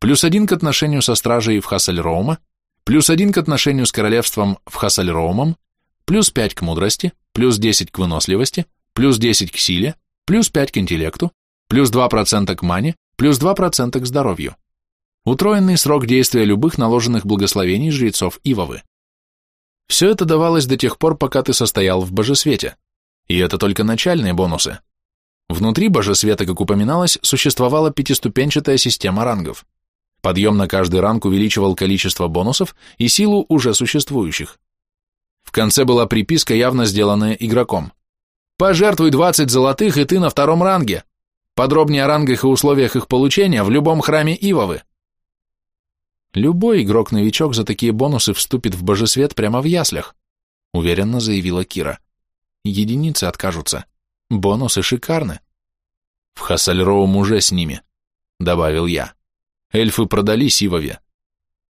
плюс один к отношению со стражей в Хассельроума, плюс один к отношению с королевством в Хассельроумом, плюс пять к мудрости, плюс 10 к выносливости, плюс 10 к силе, плюс 5 к интеллекту, плюс 2% к мане, плюс 2% к здоровью. Утроенный срок действия любых наложенных благословений жрецов Ивовы. Все это давалось до тех пор, пока ты состоял в божесвете. И это только начальные бонусы. Внутри божесвета, как упоминалось, существовала пятиступенчатая система рангов. Подъем на каждый ранг увеличивал количество бонусов и силу уже существующих. В конце была приписка, явно сделанная игроком. «Пожертвуй 20 золотых, и ты на втором ранге. Подробнее о рангах и условиях их получения в любом храме Ивовы». Любой игрок-новичок за такие бонусы вступит в божесвет прямо в яслях, уверенно заявила Кира. Единицы откажутся. Бонусы шикарны. В Хассальроум уже с ними, добавил я. Эльфы продались Ивове.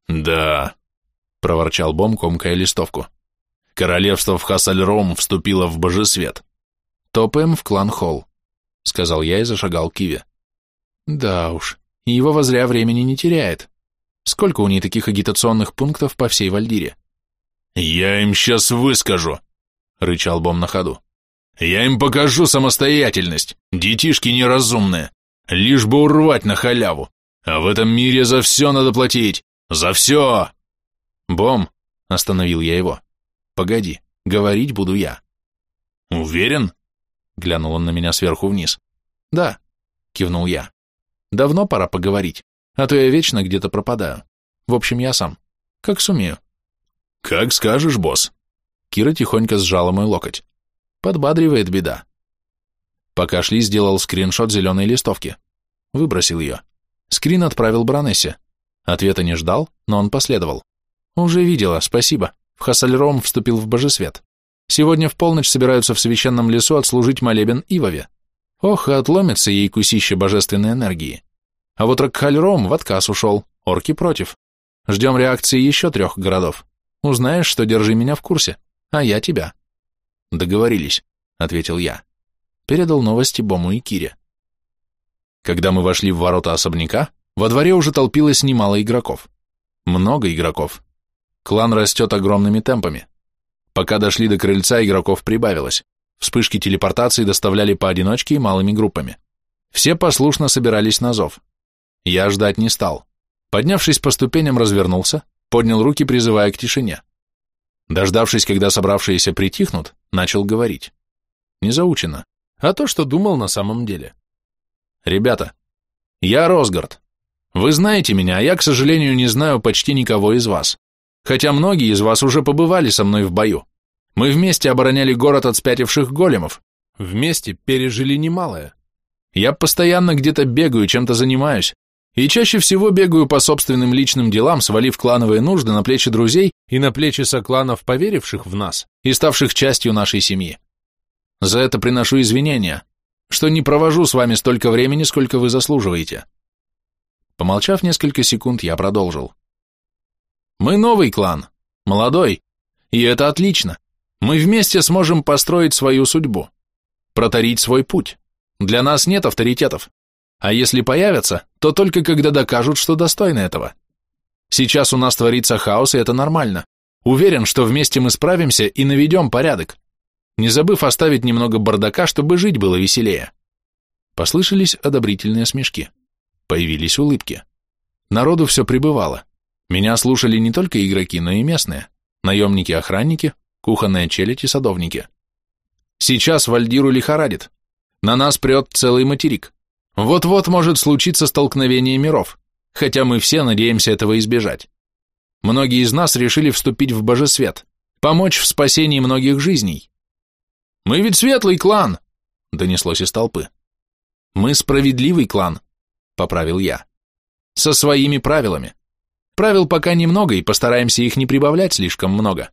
Да, проворчал Бом, комкая листовку. Королевство в Хассальром вступило в божесвет. Топаем в клан Холл, сказал я и зашагал к Киве. Да уж, его возря времени не теряет. Сколько у ней таких агитационных пунктов по всей Вальдире? Я им сейчас выскажу, рычал Бом на ходу. Я им покажу самостоятельность, детишки неразумные, лишь бы урвать на халяву. А в этом мире за все надо платить, за все. Бом, остановил я его. Погоди, говорить буду я. Уверен? Глянул он на меня сверху вниз. Да, кивнул я. Давно пора поговорить, а то я вечно где-то пропадаю. В общем, я сам. Как сумею. Как скажешь, босс. Кира тихонько сжала мой локоть. Подбадривает беда. Пока шли, сделал скриншот зеленой листовки. Выбросил ее. Скрин отправил Бранессе. Ответа не ждал, но он последовал. Уже видела, спасибо. Хасальром вступил в божесвет. Сегодня в полночь собираются в священном лесу отслужить молебен Ивове. Ох, и отломится ей кусище божественной энергии. А вот Ракхальром в отказ ушел, орки против. Ждем реакции еще трех городов. Узнаешь, что держи меня в курсе, а я тебя. Договорились, ответил я. Передал новости Бому и Кире. Когда мы вошли в ворота особняка, во дворе уже толпилось немало игроков. Много игроков. Клан растет огромными темпами. Пока дошли до крыльца, игроков прибавилось. Вспышки телепортации доставляли поодиночке и малыми группами. Все послушно собирались на зов. Я ждать не стал. Поднявшись по ступеням, развернулся, поднял руки, призывая к тишине. Дождавшись, когда собравшиеся притихнут, начал говорить. Не заучено, а то, что думал на самом деле. Ребята, я Росгард. Вы знаете меня, а я, к сожалению, не знаю почти никого из вас хотя многие из вас уже побывали со мной в бою. Мы вместе обороняли город от спятивших големов, вместе пережили немалое. Я постоянно где-то бегаю, чем-то занимаюсь, и чаще всего бегаю по собственным личным делам, свалив клановые нужды на плечи друзей и на плечи сокланов, поверивших в нас и ставших частью нашей семьи. За это приношу извинения, что не провожу с вами столько времени, сколько вы заслуживаете. Помолчав несколько секунд, я продолжил. Мы новый клан, молодой, и это отлично. Мы вместе сможем построить свою судьбу, проторить свой путь. Для нас нет авторитетов. А если появятся, то только когда докажут, что достойны этого. Сейчас у нас творится хаос, и это нормально. Уверен, что вместе мы справимся и наведем порядок. не забыв оставить немного бардака, чтобы жить было веселее. Послышались одобрительные смешки. Появились улыбки. Народу все прибывало. Меня слушали не только игроки, но и местные. Наемники-охранники, кухонная челядь и садовники. Сейчас Вальдиру лихорадит. На нас прет целый материк. Вот-вот может случиться столкновение миров, хотя мы все надеемся этого избежать. Многие из нас решили вступить в божесвет, помочь в спасении многих жизней. «Мы ведь светлый клан!» — донеслось из толпы. «Мы справедливый клан», — поправил я. «Со своими правилами. Правил пока немного, и постараемся их не прибавлять слишком много.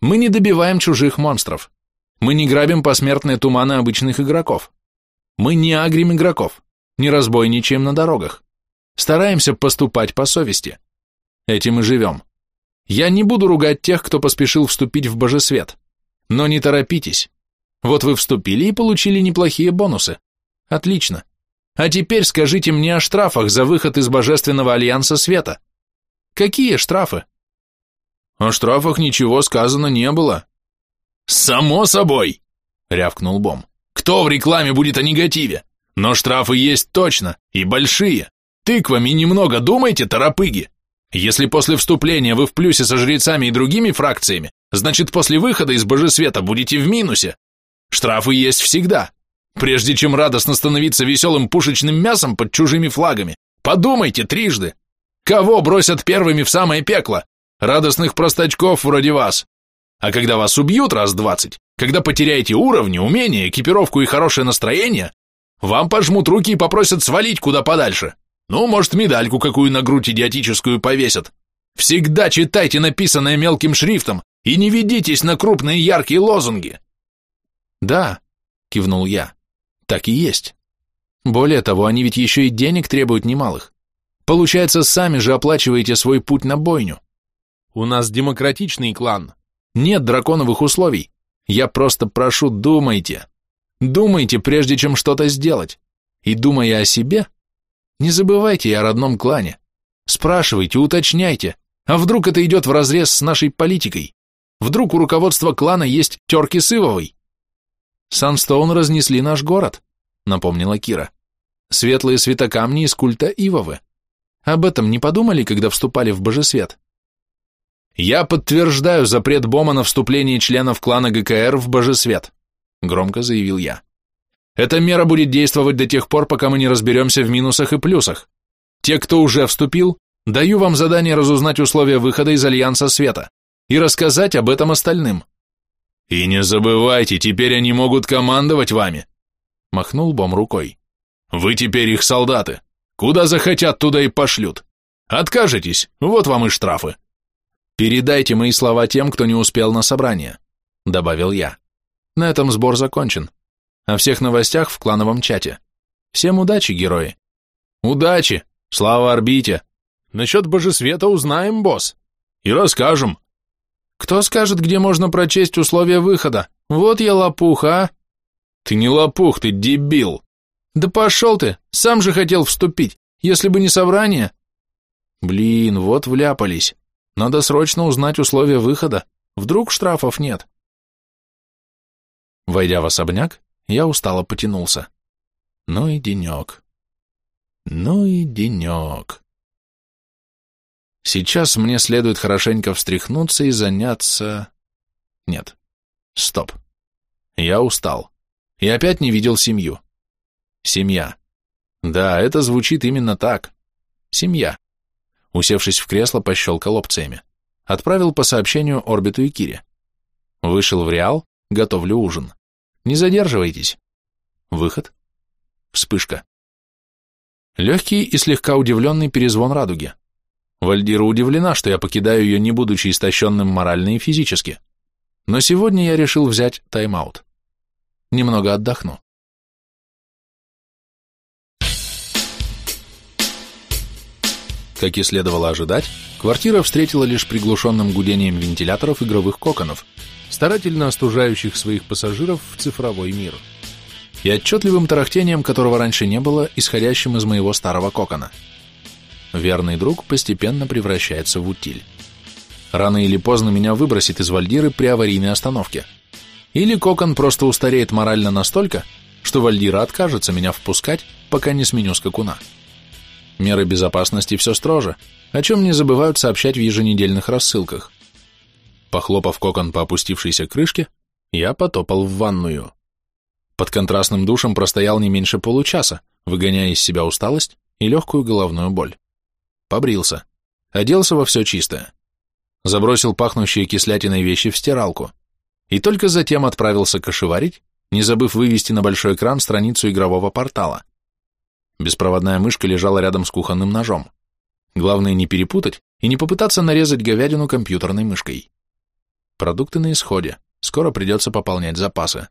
Мы не добиваем чужих монстров. Мы не грабим посмертные туманы обычных игроков. Мы не агрим игроков, не разбойничаем на дорогах. Стараемся поступать по совести. Этим и живем. Я не буду ругать тех, кто поспешил вступить в божесвет. Но не торопитесь. Вот вы вступили и получили неплохие бонусы. Отлично. А теперь скажите мне о штрафах за выход из Божественного Альянса Света. Какие штрафы? О штрафах ничего сказано не было. Само собой, рявкнул Бом. Кто в рекламе будет о негативе? Но штрафы есть точно, и большие. Тыквами немного думайте, торопыги. Если после вступления вы в плюсе со жрецами и другими фракциями, значит после выхода из Божесвета будете в минусе. Штрафы есть всегда. Прежде чем радостно становиться веселым пушечным мясом под чужими флагами, подумайте трижды. Кого бросят первыми в самое пекло? Радостных простачков вроде вас. А когда вас убьют раз двадцать, когда потеряете уровни, умения, экипировку и хорошее настроение, вам пожмут руки и попросят свалить куда подальше. Ну, может, медальку какую на грудь идиотическую повесят. Всегда читайте написанное мелким шрифтом и не ведитесь на крупные яркие лозунги. Да, кивнул я, так и есть. Более того, они ведь еще и денег требуют немалых. Получается, сами же оплачиваете свой путь на бойню. У нас демократичный клан. Нет драконовых условий. Я просто прошу, думайте. Думайте, прежде чем что-то сделать. И думая о себе, не забывайте о родном клане. Спрашивайте, уточняйте. А вдруг это идет вразрез с нашей политикой? Вдруг у руководства клана есть терки с Ивовой? Санстоун разнесли наш город, напомнила Кира. Светлые светокамни из культа Ивовы. Об этом не подумали, когда вступали в Божесвет? Я подтверждаю запрет Бома на вступление членов клана ГКР в Божесвет, громко заявил я. Эта мера будет действовать до тех пор, пока мы не разберемся в минусах и плюсах. Те, кто уже вступил, даю вам задание разузнать условия выхода из Альянса Света и рассказать об этом остальным. И не забывайте, теперь они могут командовать вами, махнул Бом рукой. Вы теперь их солдаты. Куда захотят, туда и пошлют. Откажетесь, вот вам и штрафы. Передайте мои слова тем, кто не успел на собрание, добавил я. На этом сбор закончен о всех новостях в клановом чате. Всем удачи, герои. Удачи! Слава орбите! Насчет божесвета узнаем, босс. И расскажем. Кто скажет, где можно прочесть условия выхода? Вот я лопух, а? Ты не лопух, ты дебил. Да пошел ты, сам же хотел вступить, если бы не собрание. Блин, вот вляпались. Надо срочно узнать условия выхода. Вдруг штрафов нет. Войдя в особняк, я устало потянулся. Ну и денек. Ну и денек. Сейчас мне следует хорошенько встряхнуться и заняться... Нет. Стоп. Я устал. И опять не видел семью. Семья. Да, это звучит именно так. Семья. Усевшись в кресло, пощелкал опциями. Отправил по сообщению орбиту и Кире. Вышел в Реал, готовлю ужин. Не задерживайтесь. Выход. Вспышка. Легкий и слегка удивленный перезвон радуги. Вальдира удивлена, что я покидаю ее, не будучи истощенным морально и физически. Но сегодня я решил взять тайм-аут. Немного отдохну. Как и следовало ожидать, квартира встретила лишь приглушенным гудением вентиляторов игровых коконов – старательно остужающих своих пассажиров в цифровой мир, и отчетливым тарахтением, которого раньше не было, исходящим из моего старого кокона. Верный друг постепенно превращается в утиль. Рано или поздно меня выбросит из вальдиры при аварийной остановке. Или кокон просто устареет морально настолько, что Вальдира откажется меня впускать, пока не сменю скакуна. Меры безопасности все строже, о чем не забывают сообщать в еженедельных рассылках. Похлопав кокон по опустившейся крышке, я потопал в ванную. Под контрастным душем простоял не меньше получаса, выгоняя из себя усталость и легкую головную боль. Побрился. Оделся во все чистое. Забросил пахнущие кислятиной вещи в стиралку. И только затем отправился кошеварить, не забыв вывести на большой экран страницу игрового портала. Беспроводная мышка лежала рядом с кухонным ножом. Главное не перепутать и не попытаться нарезать говядину компьютерной мышкой. Продукты на исходе. Скоро придется пополнять запасы.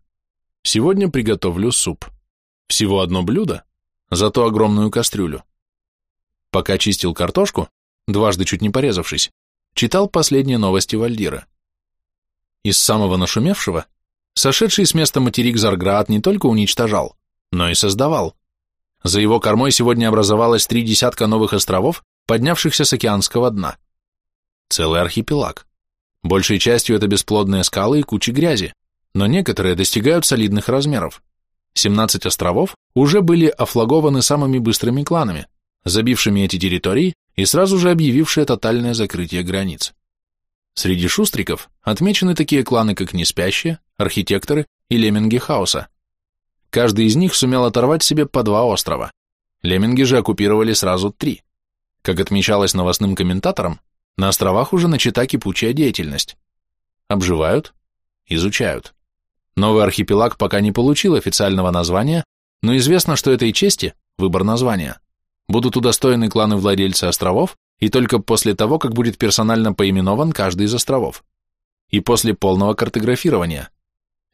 Сегодня приготовлю суп. Всего одно блюдо, зато огромную кастрюлю. Пока чистил картошку, дважды чуть не порезавшись, читал последние новости Вальдира. Из самого нашумевшего, сошедший с места материк Зарград не только уничтожал, но и создавал. За его кормой сегодня образовалось три десятка новых островов, поднявшихся с океанского дна. Целый архипелаг. Большей частью это бесплодные скалы и кучи грязи, но некоторые достигают солидных размеров. 17 островов уже были офлагованы самыми быстрыми кланами, забившими эти территории и сразу же объявившие тотальное закрытие границ. Среди шустриков отмечены такие кланы, как Неспящие, Архитекторы и Лемминги Хаоса. Каждый из них сумел оторвать себе по два острова. Лемминги же оккупировали сразу три. Как отмечалось новостным комментатором, на островах уже начата кипучая деятельность. Обживают, изучают. Новый архипелаг пока не получил официального названия, но известно, что этой чести, выбор названия, будут удостоены кланы-владельцы островов и только после того, как будет персонально поименован каждый из островов. И после полного картографирования.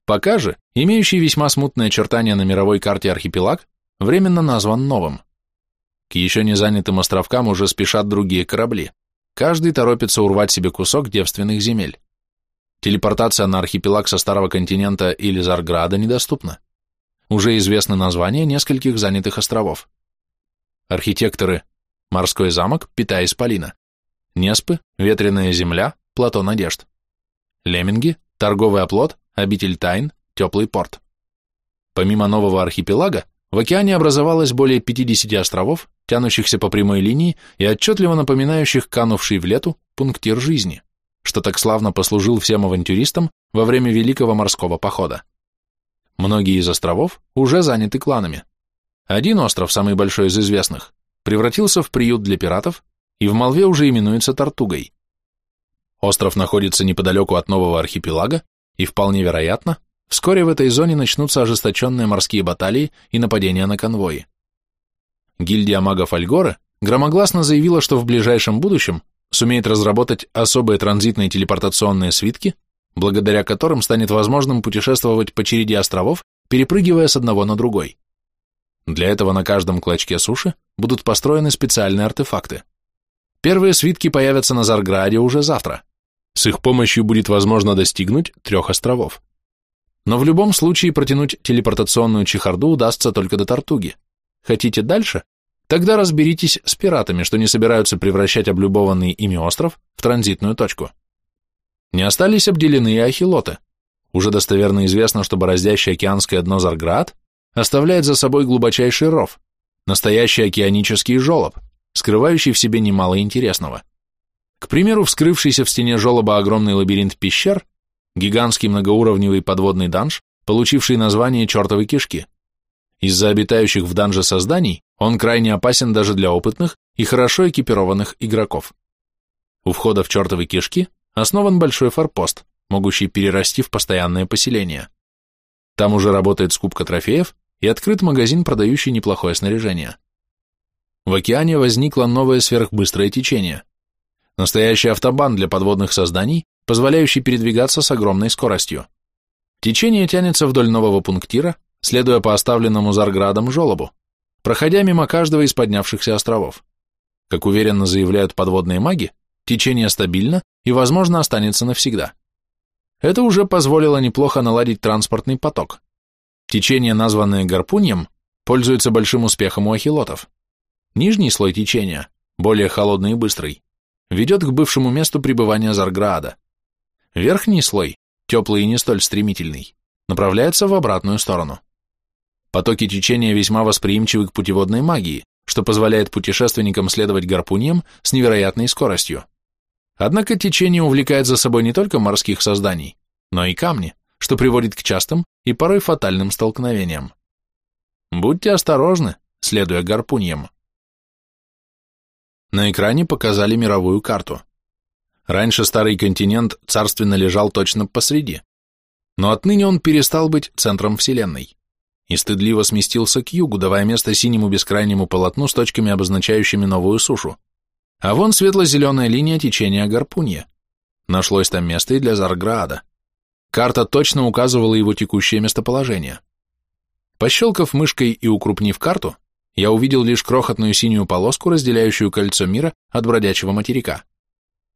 Пока же, имеющий весьма смутные очертания на мировой карте архипелаг, временно назван новым. К еще не занятым островкам уже спешат другие корабли. Каждый торопится урвать себе кусок девственных земель. Телепортация на архипелаг со старого континента или Зарграда недоступна. Уже известны названия нескольких занятых островов. Архитекторы Морской замок, Пита Исполина. Неспы, Ветреная земля, Плато Надежд. Лемминги, Торговый оплот, Обитель тайн, Теплый порт. Помимо нового архипелага, в океане образовалось более 50 островов, тянущихся по прямой линии и отчетливо напоминающих канувший в лету пунктир жизни, что так славно послужил всем авантюристам во время Великого морского похода. Многие из островов уже заняты кланами. Один остров, самый большой из известных, превратился в приют для пиратов и в молве уже именуется Тартугой. Остров находится неподалеку от нового архипелага, и вполне вероятно, вскоре в этой зоне начнутся ожесточенные морские баталии и нападения на конвои. Гильдия магов Альгоры громогласно заявила, что в ближайшем будущем сумеет разработать особые транзитные телепортационные свитки, благодаря которым станет возможным путешествовать по череде островов, перепрыгивая с одного на другой. Для этого на каждом клочке суши будут построены специальные артефакты. Первые свитки появятся на Зарграде уже завтра. С их помощью будет возможно достигнуть трех островов. Но в любом случае протянуть телепортационную чехарду удастся только до Тартуги. Хотите дальше? Тогда разберитесь с пиратами, что не собираются превращать облюбованный ими остров в транзитную точку. Не остались обделены и ахилоты. Уже достоверно известно, что бороздящее океанское дно Зарград оставляет за собой глубочайший ров, настоящий океанический желоб, скрывающий в себе немало интересного. К примеру, вскрывшийся в стене желоба огромный лабиринт пещер, гигантский многоуровневый подводный данж, получивший название чертовой кишки. Из-за обитающих в данже созданий он крайне опасен даже для опытных и хорошо экипированных игроков. У входа в чертовы кишки основан большой форпост, могущий перерасти в постоянное поселение. Там уже работает скупка трофеев и открыт магазин, продающий неплохое снаряжение. В океане возникло новое сверхбыстрое течение. Настоящий автобан для подводных созданий, позволяющий передвигаться с огромной скоростью. Течение тянется вдоль нового пунктира, следуя по оставленному Зарградом желобу, проходя мимо каждого из поднявшихся островов. Как уверенно заявляют подводные маги, течение стабильно и, возможно, останется навсегда. Это уже позволило неплохо наладить транспортный поток, Течение, названное гарпуньем, пользуется большим успехом у ахилотов. Нижний слой течения, более холодный и быстрый, ведет к бывшему месту пребывания Зарграада. Верхний слой теплый и не столь стремительный, направляется в обратную сторону. Потоки течения весьма восприимчивы к путеводной магии, что позволяет путешественникам следовать гарпуньям с невероятной скоростью. Однако течение увлекает за собой не только морских созданий, но и камни, что приводит к частым и порой фатальным столкновениям. Будьте осторожны, следуя гарпуньям. На экране показали мировую карту. Раньше старый континент царственно лежал точно посреди, но отныне он перестал быть центром Вселенной и стыдливо сместился к югу, давая место синему бескрайнему полотну с точками, обозначающими новую сушу. А вон светло-зеленая линия течения Гарпунья. Нашлось там место и для Зарграда. Карта точно указывала его текущее местоположение. Пощелкав мышкой и укрупнив карту, я увидел лишь крохотную синюю полоску, разделяющую кольцо мира от бродячего материка.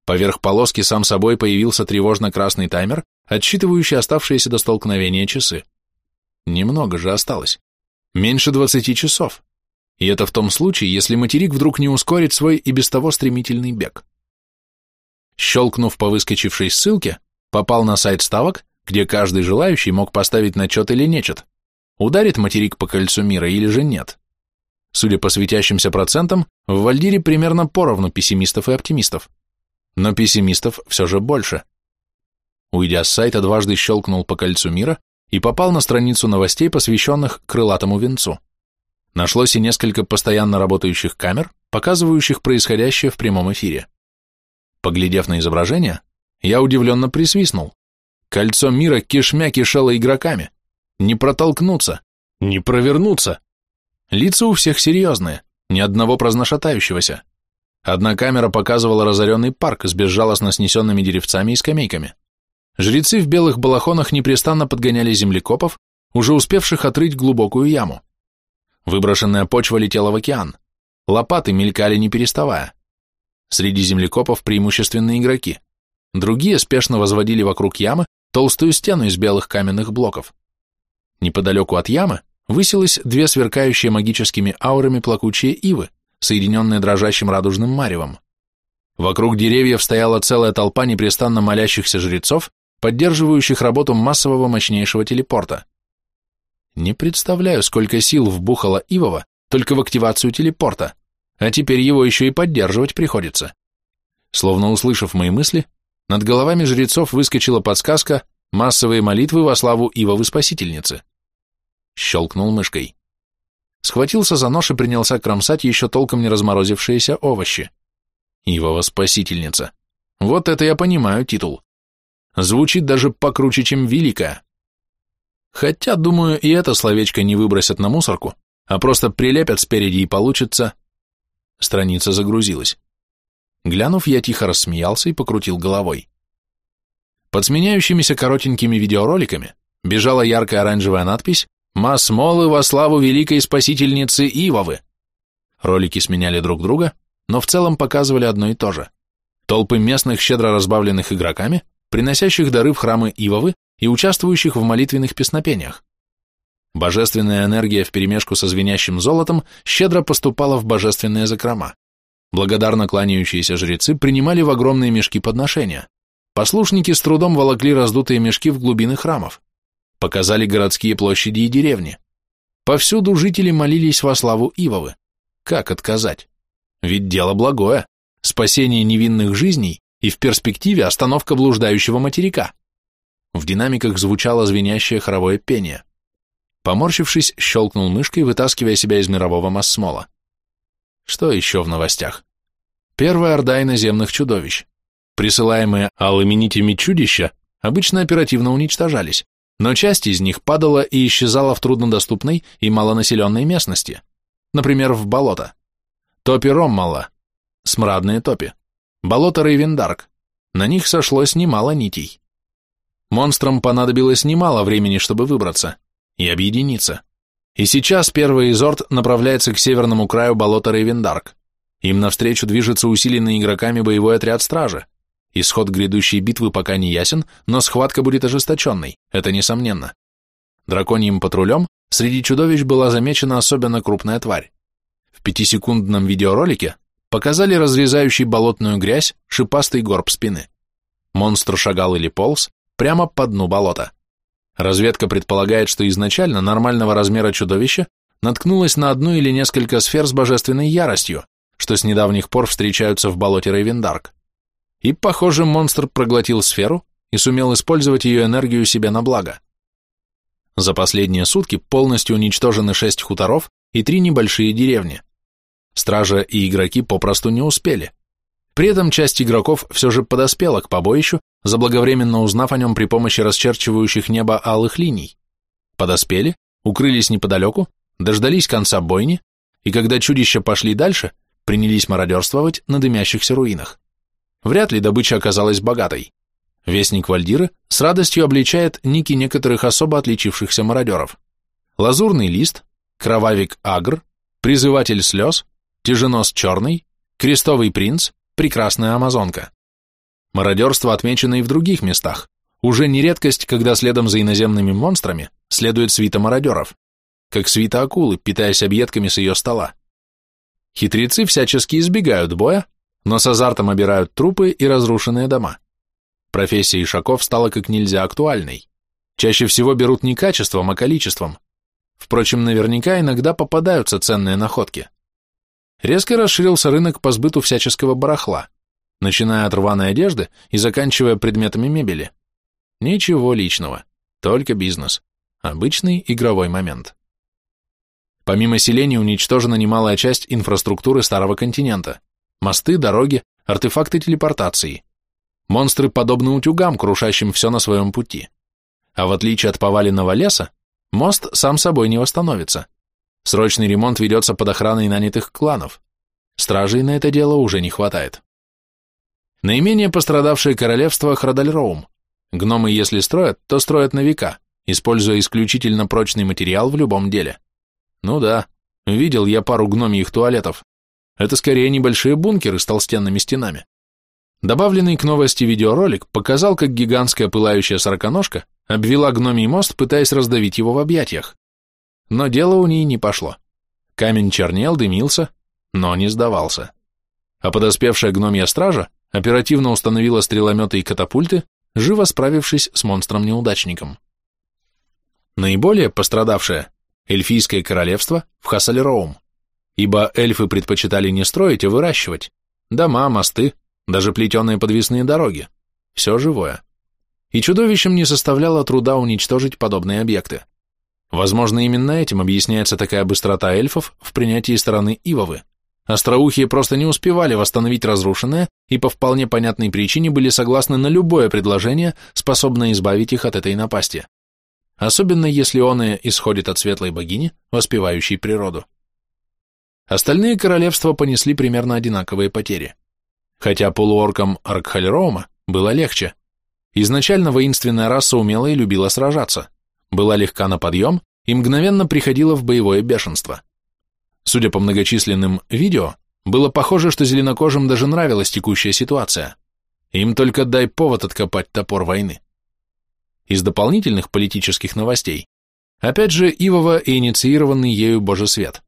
Поверх полоски сам собой появился тревожно-красный таймер, отсчитывающий оставшиеся до столкновения часы. Немного же осталось. Меньше двадцати часов. И это в том случае, если материк вдруг не ускорит свой и без того стремительный бег. Щелкнув по выскочившей ссылке, попал на сайт ставок, где каждый желающий мог поставить начет или нечет, ударит материк по кольцу мира или же нет. Судя по светящимся процентам, в Вальдире примерно поровну пессимистов и оптимистов но пессимистов все же больше. Уйдя с сайта, дважды щелкнул по кольцу мира и попал на страницу новостей, посвященных крылатому венцу. Нашлось и несколько постоянно работающих камер, показывающих происходящее в прямом эфире. Поглядев на изображение, я удивленно присвистнул. Кольцо мира кишмя кишело игроками. Не протолкнуться, не провернуться. Лица у всех серьезные, ни одного прознашатающегося. Одна камера показывала разоренный парк с безжалостно снесенными деревцами и скамейками. Жрецы в белых балахонах непрестанно подгоняли землекопов, уже успевших отрыть глубокую яму. Выброшенная почва летела в океан. Лопаты мелькали не переставая. Среди землекопов преимущественные игроки. Другие спешно возводили вокруг ямы толстую стену из белых каменных блоков. Неподалеку от ямы высилось две сверкающие магическими аурами плакучие ивы, соединенные дрожащим радужным маревом. Вокруг деревьев стояла целая толпа непрестанно молящихся жрецов, поддерживающих работу массового мощнейшего телепорта. Не представляю, сколько сил вбухала Ивова только в активацию телепорта, а теперь его еще и поддерживать приходится. Словно услышав мои мысли, над головами жрецов выскочила подсказка «Массовые молитвы во славу Ивовы Спасительницы». Щелкнул мышкой схватился за нож и принялся кромсать еще толком не разморозившиеся овощи. Ивова спасительница. Вот это я понимаю титул. Звучит даже покруче, чем великая. Хотя, думаю, и это словечко не выбросят на мусорку, а просто прилепят спереди и получится... Страница загрузилась. Глянув, я тихо рассмеялся и покрутил головой. Под сменяющимися коротенькими видеороликами бежала яркая оранжевая надпись Масмолы во славу великой спасительницы Ивовы. Ролики сменяли друг друга, но в целом показывали одно и то же. Толпы местных, щедро разбавленных игроками, приносящих дары в храмы Ивовы и участвующих в молитвенных песнопениях. Божественная энергия вперемешку со звенящим золотом щедро поступала в божественные закрома. Благодарно кланяющиеся жрецы принимали в огромные мешки подношения. Послушники с трудом волокли раздутые мешки в глубины храмов показали городские площади и деревни. Повсюду жители молились во славу Ивовы. Как отказать? Ведь дело благое, спасение невинных жизней и в перспективе остановка блуждающего материка. В динамиках звучало звенящее хоровое пение. Поморщившись, щелкнул мышкой, вытаскивая себя из мирового массмола. Что еще в новостях? Первая орда иноземных чудовищ. Присылаемые алыми нитями чудища обычно оперативно уничтожались но часть из них падала и исчезала в труднодоступной и малонаселенной местности, например, в болото. Топи Роммала, смрадные топи, болото Рейвендарк, на них сошлось немало нитей. Монстрам понадобилось немало времени, чтобы выбраться и объединиться. И сейчас первый изорт направляется к северному краю болота Рейвендарк. Им навстречу движется усиленный игроками боевой отряд стражи. Исход грядущей битвы пока не ясен, но схватка будет ожесточенной, это несомненно. Драконьим патрулем среди чудовищ была замечена особенно крупная тварь. В пятисекундном видеоролике показали разрезающий болотную грязь шипастый горб спины. Монстр шагал или полз, прямо по дну болота. Разведка предполагает, что изначально нормального размера чудовище наткнулось на одну или несколько сфер с божественной яростью, что с недавних пор встречаются в болоте Рейвендарк. И, похоже, монстр проглотил сферу и сумел использовать ее энергию себе на благо. За последние сутки полностью уничтожены шесть хуторов и три небольшие деревни. Стража и игроки попросту не успели. При этом часть игроков все же подоспела к побоищу, заблаговременно узнав о нем при помощи расчерчивающих небо алых линий. Подоспели, укрылись неподалеку, дождались конца бойни, и когда чудища пошли дальше, принялись мародерствовать на дымящихся руинах. Вряд ли добыча оказалась богатой. Вестник Вальдиры с радостью обличает ники некоторых особо отличившихся мародеров. Лазурный лист, кровавик Агр, призыватель слез, тяженос черный, крестовый принц, прекрасная амазонка. Мародерство отмечено и в других местах. Уже не редкость, когда следом за иноземными монстрами следует свита мародеров, как свита акулы, питаясь объедками с ее стола. Хитрецы всячески избегают боя, но с азартом обирают трупы и разрушенные дома. Профессия ишаков стала как нельзя актуальной. Чаще всего берут не качеством, а количеством. Впрочем, наверняка иногда попадаются ценные находки. Резко расширился рынок по сбыту всяческого барахла, начиная от рваной одежды и заканчивая предметами мебели. Ничего личного, только бизнес. Обычный игровой момент. Помимо селений уничтожена немалая часть инфраструктуры Старого континента. Мосты, дороги, артефакты телепортации. Монстры подобны утюгам, крушащим все на своем пути. А в отличие от поваленного леса, мост сам собой не восстановится. Срочный ремонт ведется под охраной нанятых кланов. Стражей на это дело уже не хватает. Наименее пострадавшее королевство Храдальроум. Гномы, если строят, то строят на века, используя исключительно прочный материал в любом деле. Ну да, видел я пару гномьих туалетов. Это скорее небольшие бункеры с толстенными стенами. Добавленный к новости видеоролик показал, как гигантская пылающая сороконожка обвела гномий мост, пытаясь раздавить его в объятиях. Но дело у ней не пошло. Камень чернел, дымился, но не сдавался. А подоспевшая гномья стража оперативно установила стрелометы и катапульты, живо справившись с монстром-неудачником. Наиболее пострадавшее – эльфийское королевство в Хасалероум ибо эльфы предпочитали не строить, а выращивать. Дома, мосты, даже плетеные подвесные дороги. Все живое. И чудовищем не составляло труда уничтожить подобные объекты. Возможно, именно этим объясняется такая быстрота эльфов в принятии стороны Ивовы. Остроухие просто не успевали восстановить разрушенное и по вполне понятной причине были согласны на любое предложение, способное избавить их от этой напасти. Особенно если оное исходит от светлой богини, воспевающей природу. Остальные королевства понесли примерно одинаковые потери. Хотя полуоркам Аркхальроума было легче. Изначально воинственная раса умела и любила сражаться, была легка на подъем и мгновенно приходила в боевое бешенство. Судя по многочисленным видео, было похоже, что зеленокожим даже нравилась текущая ситуация. Им только дай повод откопать топор войны. Из дополнительных политических новостей, опять же, Ивова и инициированный ею Божесвет.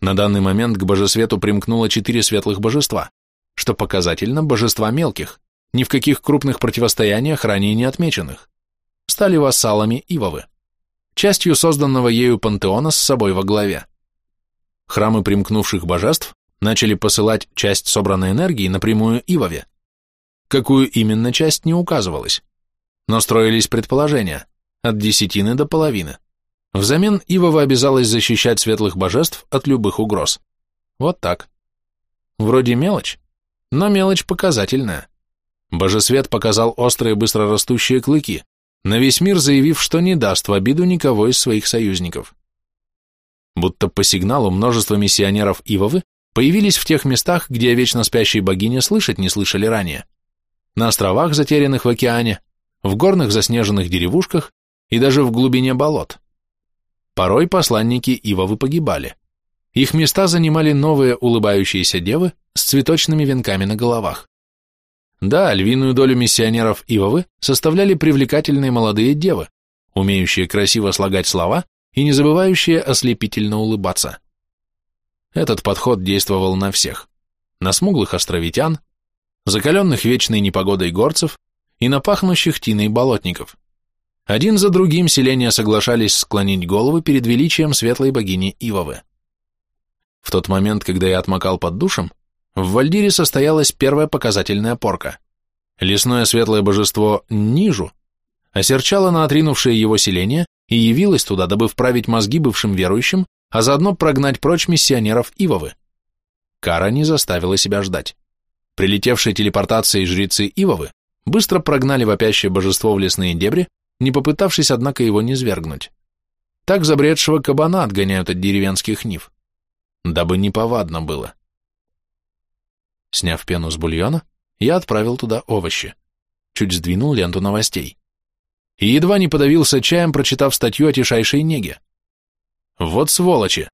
На данный момент к божесвету примкнуло четыре светлых божества, что показательно божества мелких, ни в каких крупных противостояниях ранее не отмеченных. Стали вассалами Ивовы, частью созданного ею пантеона с собой во главе. Храмы примкнувших божеств начали посылать часть собранной энергии напрямую Ивове. Какую именно часть не указывалось, но строились предположения, от десятины до половины. Взамен Ивова обязалась защищать светлых божеств от любых угроз. Вот так. Вроде мелочь, но мелочь показательная. Божесвет показал острые быстрорастущие клыки, на весь мир заявив, что не даст в обиду никого из своих союзников. Будто по сигналу множество миссионеров Ивовы появились в тех местах, где о вечно спящей богине слышать не слышали ранее. На островах, затерянных в океане, в горных заснеженных деревушках и даже в глубине болот. Порой посланники Ивовы погибали. Их места занимали новые улыбающиеся девы с цветочными венками на головах. Да, львиную долю миссионеров Ивовы составляли привлекательные молодые девы, умеющие красиво слагать слова и не забывающие ослепительно улыбаться. Этот подход действовал на всех. На смуглых островитян, закаленных вечной непогодой горцев и на пахнущих тиной болотников. Один за другим селения соглашались склонить головы перед величием светлой богини Ивовы. В тот момент, когда я отмокал под душем, в Вальдире состоялась первая показательная порка. Лесное светлое божество Нижу осерчало на отринувшее его селение и явилось туда, дабы вправить мозги бывшим верующим, а заодно прогнать прочь миссионеров Ивовы. Кара не заставила себя ждать. Прилетевшие телепортацией жрецы Ивовы быстро прогнали вопящее божество в лесные дебри, не попытавшись, однако, его не свергнуть. Так забредшего кабана отгоняют от деревенских нив. Дабы неповадно было. Сняв пену с бульона, я отправил туда овощи. Чуть сдвинул ленту новостей. И едва не подавился чаем, прочитав статью о тишайшей неге. Вот сволочи!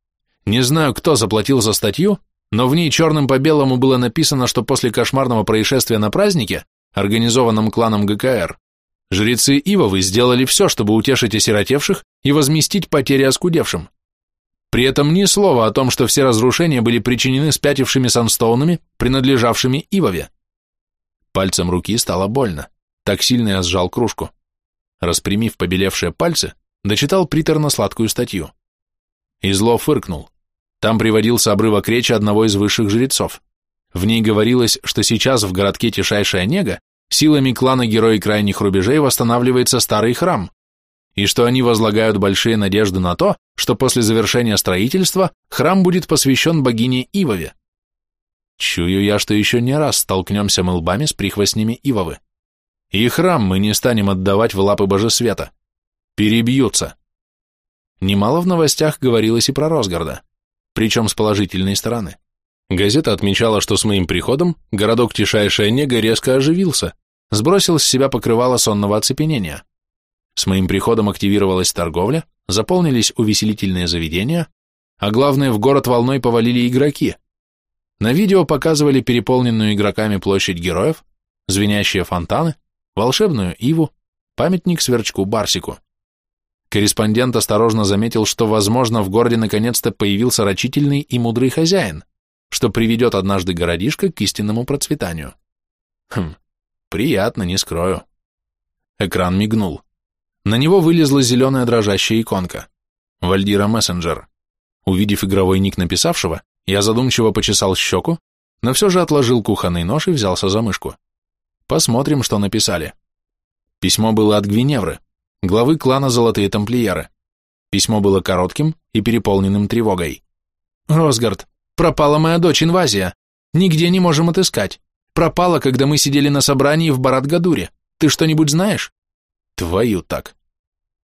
Не знаю, кто заплатил за статью, но в ней черным по белому было написано, что после кошмарного происшествия на празднике, организованном кланом ГКР, жрецы Ивовы сделали все, чтобы утешить осиротевших и возместить потери оскудевшим. При этом ни слова о том, что все разрушения были причинены спятившими санстоунами, принадлежавшими Ивове. Пальцем руки стало больно. Так сильно я сжал кружку. Распрямив побелевшие пальцы, дочитал приторно-сладкую статью. И зло фыркнул. Там приводился обрывок речи одного из высших жрецов. В ней говорилось, что сейчас в городке Тишайшая Нега силами клана Герои Крайних Рубежей восстанавливается старый храм, и что они возлагают большие надежды на то, что после завершения строительства храм будет посвящен богине Ивове. Чую я, что еще не раз столкнемся мы лбами с прихвостнями Ивовы. И храм мы не станем отдавать в лапы Божесвета. Перебьются. Немало в новостях говорилось и про Росгарда, причем с положительной стороны. Газета отмечала, что с моим приходом городок Тишайшая Нега резко оживился, сбросил с себя покрывало сонного оцепенения. С моим приходом активировалась торговля, заполнились увеселительные заведения, а главное, в город волной повалили игроки. На видео показывали переполненную игроками площадь героев, звенящие фонтаны, волшебную иву, памятник сверчку Барсику. Корреспондент осторожно заметил, что, возможно, в городе наконец-то появился рачительный и мудрый хозяин, что приведет однажды городишко к истинному процветанию. Хм, приятно, не скрою. Экран мигнул. На него вылезла зеленая дрожащая иконка. Вальдира Мессенджер. Увидев игровой ник написавшего, я задумчиво почесал щеку, но все же отложил кухонный нож и взялся за мышку. Посмотрим, что написали. Письмо было от Гвиневры, главы клана Золотые Тамплиеры. Письмо было коротким и переполненным тревогой. «Росгард, пропала моя дочь Инвазия. Нигде не можем отыскать. Пропала, когда мы сидели на собрании в Барат-Гадуре. Ты что-нибудь знаешь?» Твою так.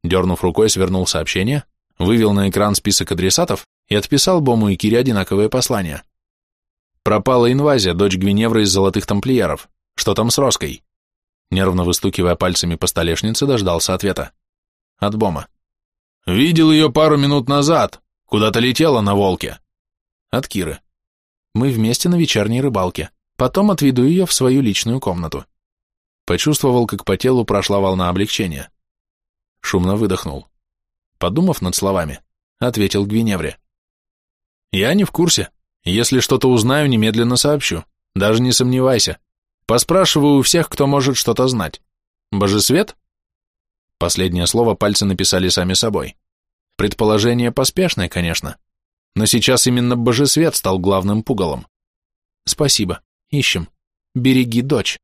Дернув рукой, свернул сообщение, вывел на экран список адресатов и отписал Бому и Кире одинаковое послание. Пропала инвазия, дочь Гвиневры из Золотых Тамплиеров. Что там с Роской? Нервно выстукивая пальцами по столешнице, дождался ответа. От Бома. Видел ее пару минут назад. Куда-то летела на волке. От Киры. Мы вместе на вечерней рыбалке. Потом отведу ее в свою личную комнату. Почувствовал, как по телу прошла волна облегчения. Шумно выдохнул. Подумав над словами, ответил Гвиневре. «Я не в курсе. Если что-то узнаю, немедленно сообщу. Даже не сомневайся. Поспрашиваю у всех, кто может что-то знать. Божесвет?» Последнее слово пальцы написали сами собой. Предположение поспешное, конечно, но сейчас именно Божесвет стал главным пугалом. «Спасибо. Ищем. Береги дочь».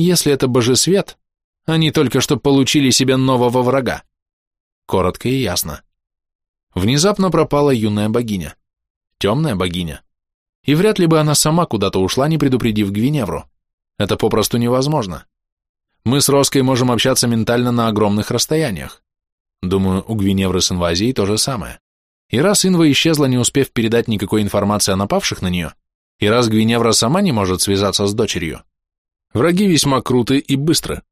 Если это божесвет, они только что получили себе нового врага. Коротко и ясно. Внезапно пропала юная богиня. Темная богиня. И вряд ли бы она сама куда-то ушла, не предупредив Гвиневру. Это попросту невозможно. Мы с Роской можем общаться ментально на огромных расстояниях. Думаю, у Гвиневры с инвазией то же самое. И раз Инва исчезла, не успев передать никакой информации о напавших на нее, и раз Гвиневра сама не может связаться с дочерью, Враги весьма круты и быстры.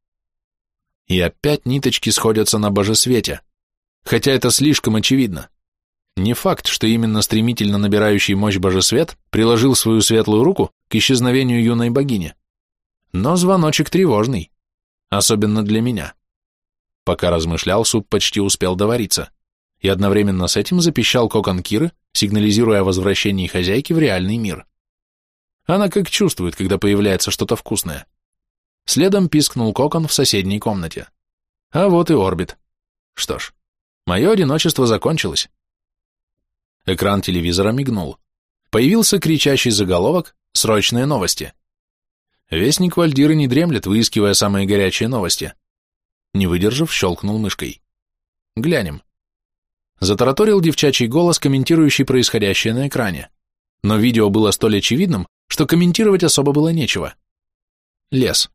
И опять ниточки сходятся на божесвете, хотя это слишком очевидно. Не факт, что именно стремительно набирающий мощь божесвет приложил свою светлую руку к исчезновению юной богини. Но звоночек тревожный, особенно для меня. Пока размышлял, суп почти успел довариться, и одновременно с этим запищал кокон Киры, сигнализируя о возвращении хозяйки в реальный мир. Она как чувствует, когда появляется что-то вкусное. Следом пискнул кокон в соседней комнате. А вот и орбит. Что ж, мое одиночество закончилось. Экран телевизора мигнул. Появился кричащий заголовок «Срочные новости». Вестник Вальдиры не дремлет, выискивая самые горячие новости. Не выдержав, щелкнул мышкой. Глянем. Затараторил девчачий голос, комментирующий происходящее на экране. Но видео было столь очевидным, что комментировать особо было нечего. Лес.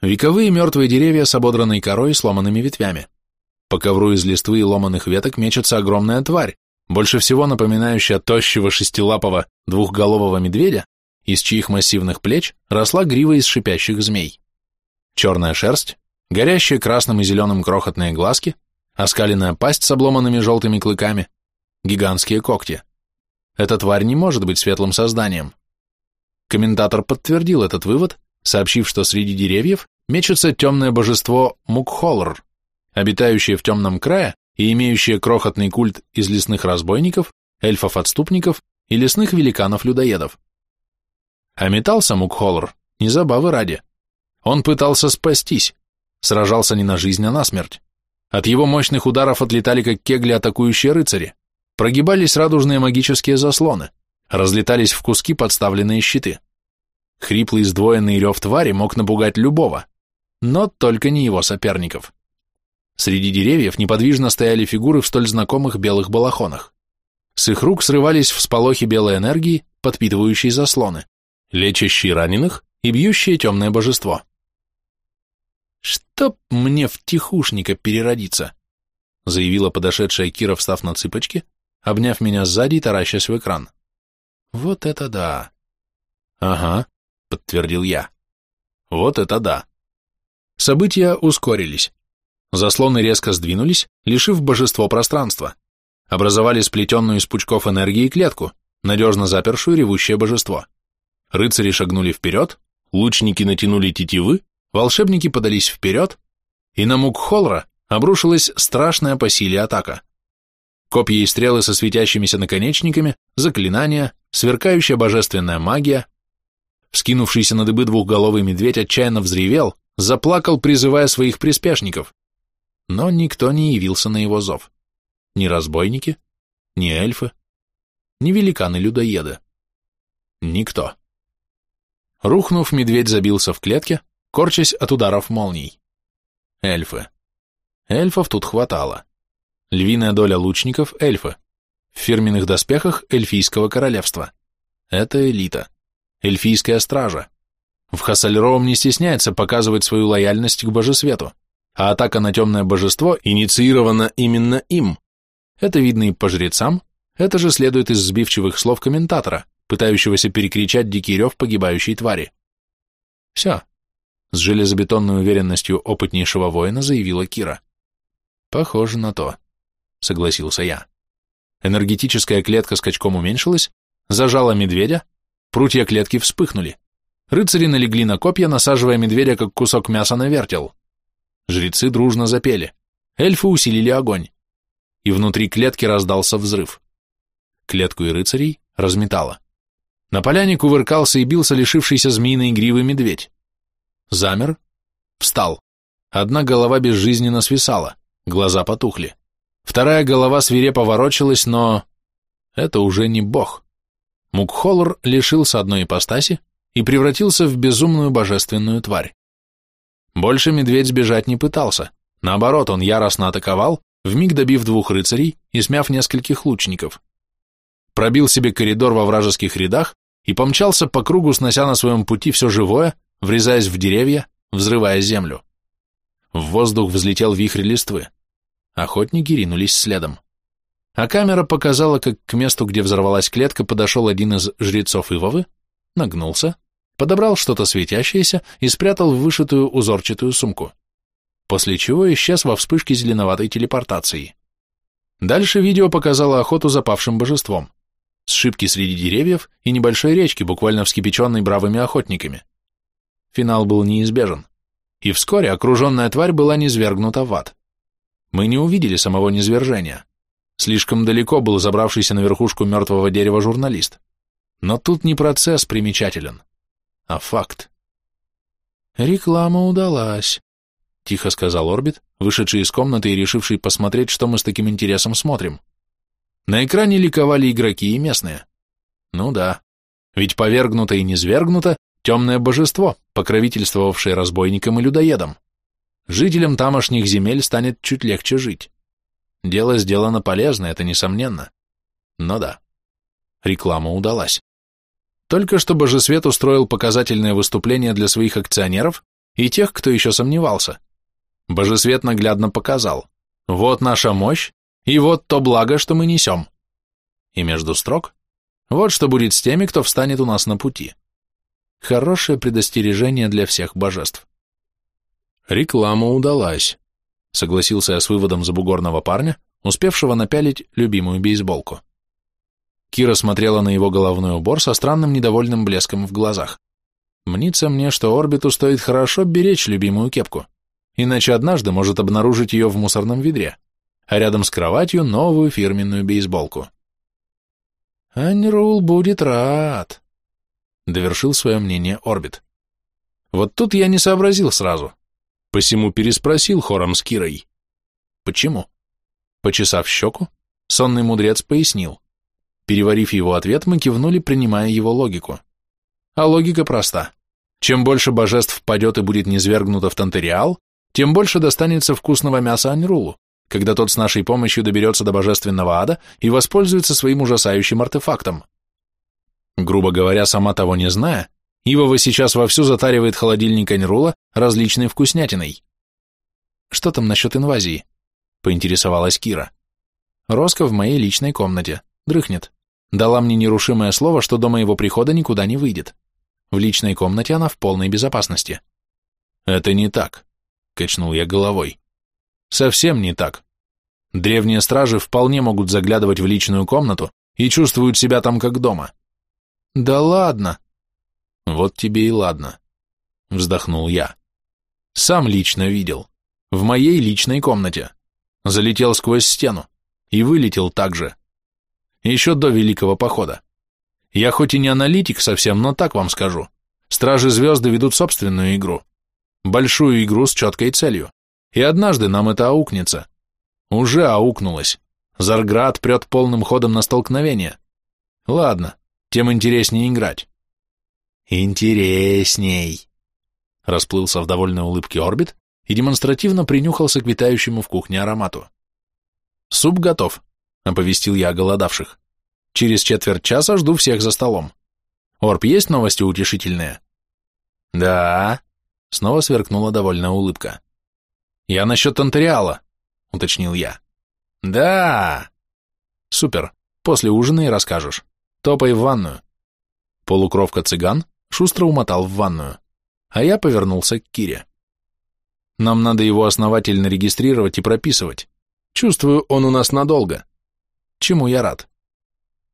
Вековые мертвые деревья с ободранной корой и сломанными ветвями. По ковру из листвы и ломаных веток мечется огромная тварь, больше всего напоминающая тощего шестилапого двухголового медведя, из чьих массивных плеч росла грива из шипящих змей. Черная шерсть, горящие красным и зеленым крохотные глазки, оскаленная пасть с обломанными желтыми клыками, гигантские когти. Эта тварь не может быть светлым созданием. Комментатор подтвердил этот вывод, сообщив, что среди деревьев мечется темное божество Мукхолр, обитающее в темном крае и имеющее крохотный культ из лесных разбойников, эльфов-отступников и лесных великанов-людоедов. А метался Мукхолр не забавы ради. Он пытался спастись, сражался не на жизнь, а на смерть. От его мощных ударов отлетали как кегли атакующие рыцари, прогибались радужные магические заслоны, разлетались в куски подставленные щиты. Хриплый сдвоенный рев твари мог напугать любого, но только не его соперников. Среди деревьев неподвижно стояли фигуры в столь знакомых белых балахонах. С их рук срывались всполохи белой энергии, подпитывающей заслоны, лечащие раненых и бьющие темное божество. «Чтоб мне в тихушника переродиться!» заявила подошедшая Кира, встав на цыпочки, обняв меня сзади и таращась в экран. «Вот это да!» «Ага», — подтвердил я. «Вот это да!» События ускорились. Заслоны резко сдвинулись, лишив божество пространства. Образовали сплетенную из пучков энергии клетку, надежно запершую ревущее божество. Рыцари шагнули вперед, лучники натянули тетивы, волшебники подались вперед, и на Мукхолра обрушилась страшная по силе атака. Копья и стрелы со светящимися наконечниками, заклинания, сверкающая божественная магия. Вскинувшийся на дыбы двухголовый медведь отчаянно взревел, заплакал, призывая своих приспешников но никто не явился на его зов. Ни разбойники, ни эльфы, ни великаны-людоеды. Никто. Рухнув, медведь забился в клетке, корчась от ударов молний. Эльфы. Эльфов тут хватало. Львиная доля лучников – эльфы. В фирменных доспехах эльфийского королевства. Это элита. Эльфийская стража. В Хасальровом не стесняется показывать свою лояльность к божесвету а атака на темное божество инициирована именно им. Это видно и по жрецам, это же следует из сбивчивых слов комментатора, пытающегося перекричать дикий рев погибающей твари. Все. С железобетонной уверенностью опытнейшего воина заявила Кира. Похоже на то, согласился я. Энергетическая клетка скачком уменьшилась, зажала медведя, прутья клетки вспыхнули. Рыцари налегли на копья, насаживая медведя, как кусок мяса на вертел. Жрецы дружно запели. Эльфы усилили огонь. И внутри клетки раздался взрыв. Клетку и рыцарей разметало. На поляне кувыркался и бился лишившийся змеиной гривы медведь. Замер, встал. Одна голова безжизненно свисала, глаза потухли. Вторая голова свирепо ворочалась, но... Это уже не бог. Мукхоллор лишился одной ипостаси и превратился в безумную божественную тварь. Больше медведь сбежать не пытался. Наоборот, он яростно атаковал, вмиг добив двух рыцарей и смяв нескольких лучников. Пробил себе коридор во вражеских рядах и помчался по кругу, снося на своем пути все живое, врезаясь в деревья, взрывая землю. В воздух взлетел вихрь листвы. Охотники ринулись следом. А камера показала, как к месту, где взорвалась клетка, подошел один из жрецов Ивовы, нагнулся, подобрал что-то светящееся и спрятал в вышитую узорчатую сумку, после чего исчез во вспышке зеленоватой телепортации. Дальше видео показало охоту за павшим божеством, сшибки среди деревьев и небольшой речки, буквально вскипяченной бравыми охотниками. Финал был неизбежен, и вскоре окруженная тварь была низвергнута в ад. Мы не увидели самого низвержения. Слишком далеко был забравшийся на верхушку мертвого дерева журналист. Но тут не процесс примечателен, а факт. Реклама удалась, тихо сказал Орбит, вышедший из комнаты и решивший посмотреть, что мы с таким интересом смотрим. На экране ликовали игроки и местные. Ну да, ведь повергнуто и низвергнуто темное божество, покровительствовавшее разбойникам и людоедам. Жителям тамошних земель станет чуть легче жить. Дело сделано полезно, это несомненно. Но да, реклама удалась. Только что Божесвет устроил показательное выступление для своих акционеров и тех, кто еще сомневался. Божесвет наглядно показал. Вот наша мощь, и вот то благо, что мы несем. И между строк, вот что будет с теми, кто встанет у нас на пути. Хорошее предостережение для всех божеств. Реклама удалась, согласился я с выводом забугорного парня, успевшего напялить любимую бейсболку. Кира смотрела на его головной убор со странным недовольным блеском в глазах. Мнится мне, что орбиту стоит хорошо беречь любимую кепку, иначе однажды может обнаружить ее в мусорном ведре, а рядом с кроватью новую фирменную бейсболку. «Аньрул будет рад», — довершил свое мнение Орбит. Вот тут я не сообразил сразу, посему переспросил хором с Кирой. «Почему?» Почесав щеку, сонный мудрец пояснил. Переварив его ответ, мы кивнули, принимая его логику. А логика проста. Чем больше божеств падет и будет низвергнуто в Тантериал, тем больше достанется вкусного мяса Аньрулу, когда тот с нашей помощью доберется до божественного ада и воспользуется своим ужасающим артефактом. Грубо говоря, сама того не зная, Ивова сейчас вовсю затаривает холодильник Аньрула различной вкуснятиной. «Что там насчет инвазии?» — поинтересовалась Кира. «Роско в моей личной комнате. Дрыхнет. Дала мне нерушимое слово, что до моего прихода никуда не выйдет. В личной комнате она в полной безопасности. Это не так, качнул я головой. Совсем не так. Древние стражи вполне могут заглядывать в личную комнату и чувствуют себя там как дома. Да ладно. Вот тебе и ладно, вздохнул я. Сам лично видел. В моей личной комнате. Залетел сквозь стену и вылетел так же еще до Великого Похода. Я хоть и не аналитик совсем, но так вам скажу. Стражи Звезды ведут собственную игру. Большую игру с четкой целью. И однажды нам это аукнется. Уже аукнулось. Зарград прет полным ходом на столкновение. Ладно, тем интереснее играть. Интересней. Расплылся в довольной улыбке орбит и демонстративно принюхался к витающему в кухне аромату. Суп готов, — оповестил я голодавших. «Через четверть часа жду всех за столом. Орб, есть новости утешительные?» «Да», — снова сверкнула довольная улыбка. «Я насчет Тантериала», — уточнил я. «Да!» «Супер, после ужина и расскажешь. Топай в ванную». Полукровка-цыган шустро умотал в ванную, а я повернулся к Кире. «Нам надо его основательно регистрировать и прописывать. Чувствую, он у нас надолго» чему я рад.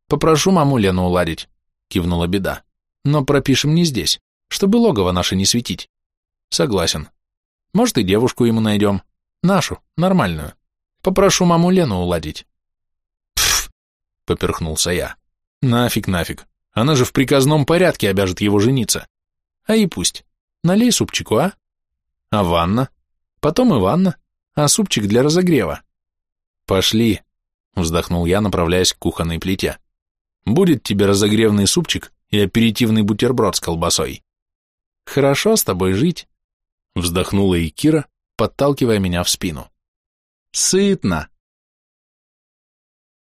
Попрошу маму Лену уладить, кивнула беда. Но пропишем не здесь, чтобы логово наше не светить. Согласен. Может, и девушку ему найдем. Нашу, нормальную. Попрошу маму Лену уладить. Пф, поперхнулся я. Нафиг, нафиг. Она же в приказном порядке обяжет его жениться. А и пусть. Налей супчику, а? А ванна? Потом и ванна. А супчик для разогрева. Пошли, вздохнул я, направляясь к кухонной плите. Будет тебе разогревный супчик и аперитивный бутерброд с колбасой. Хорошо с тобой жить, вздохнула и Кира, подталкивая меня в спину. Сытно,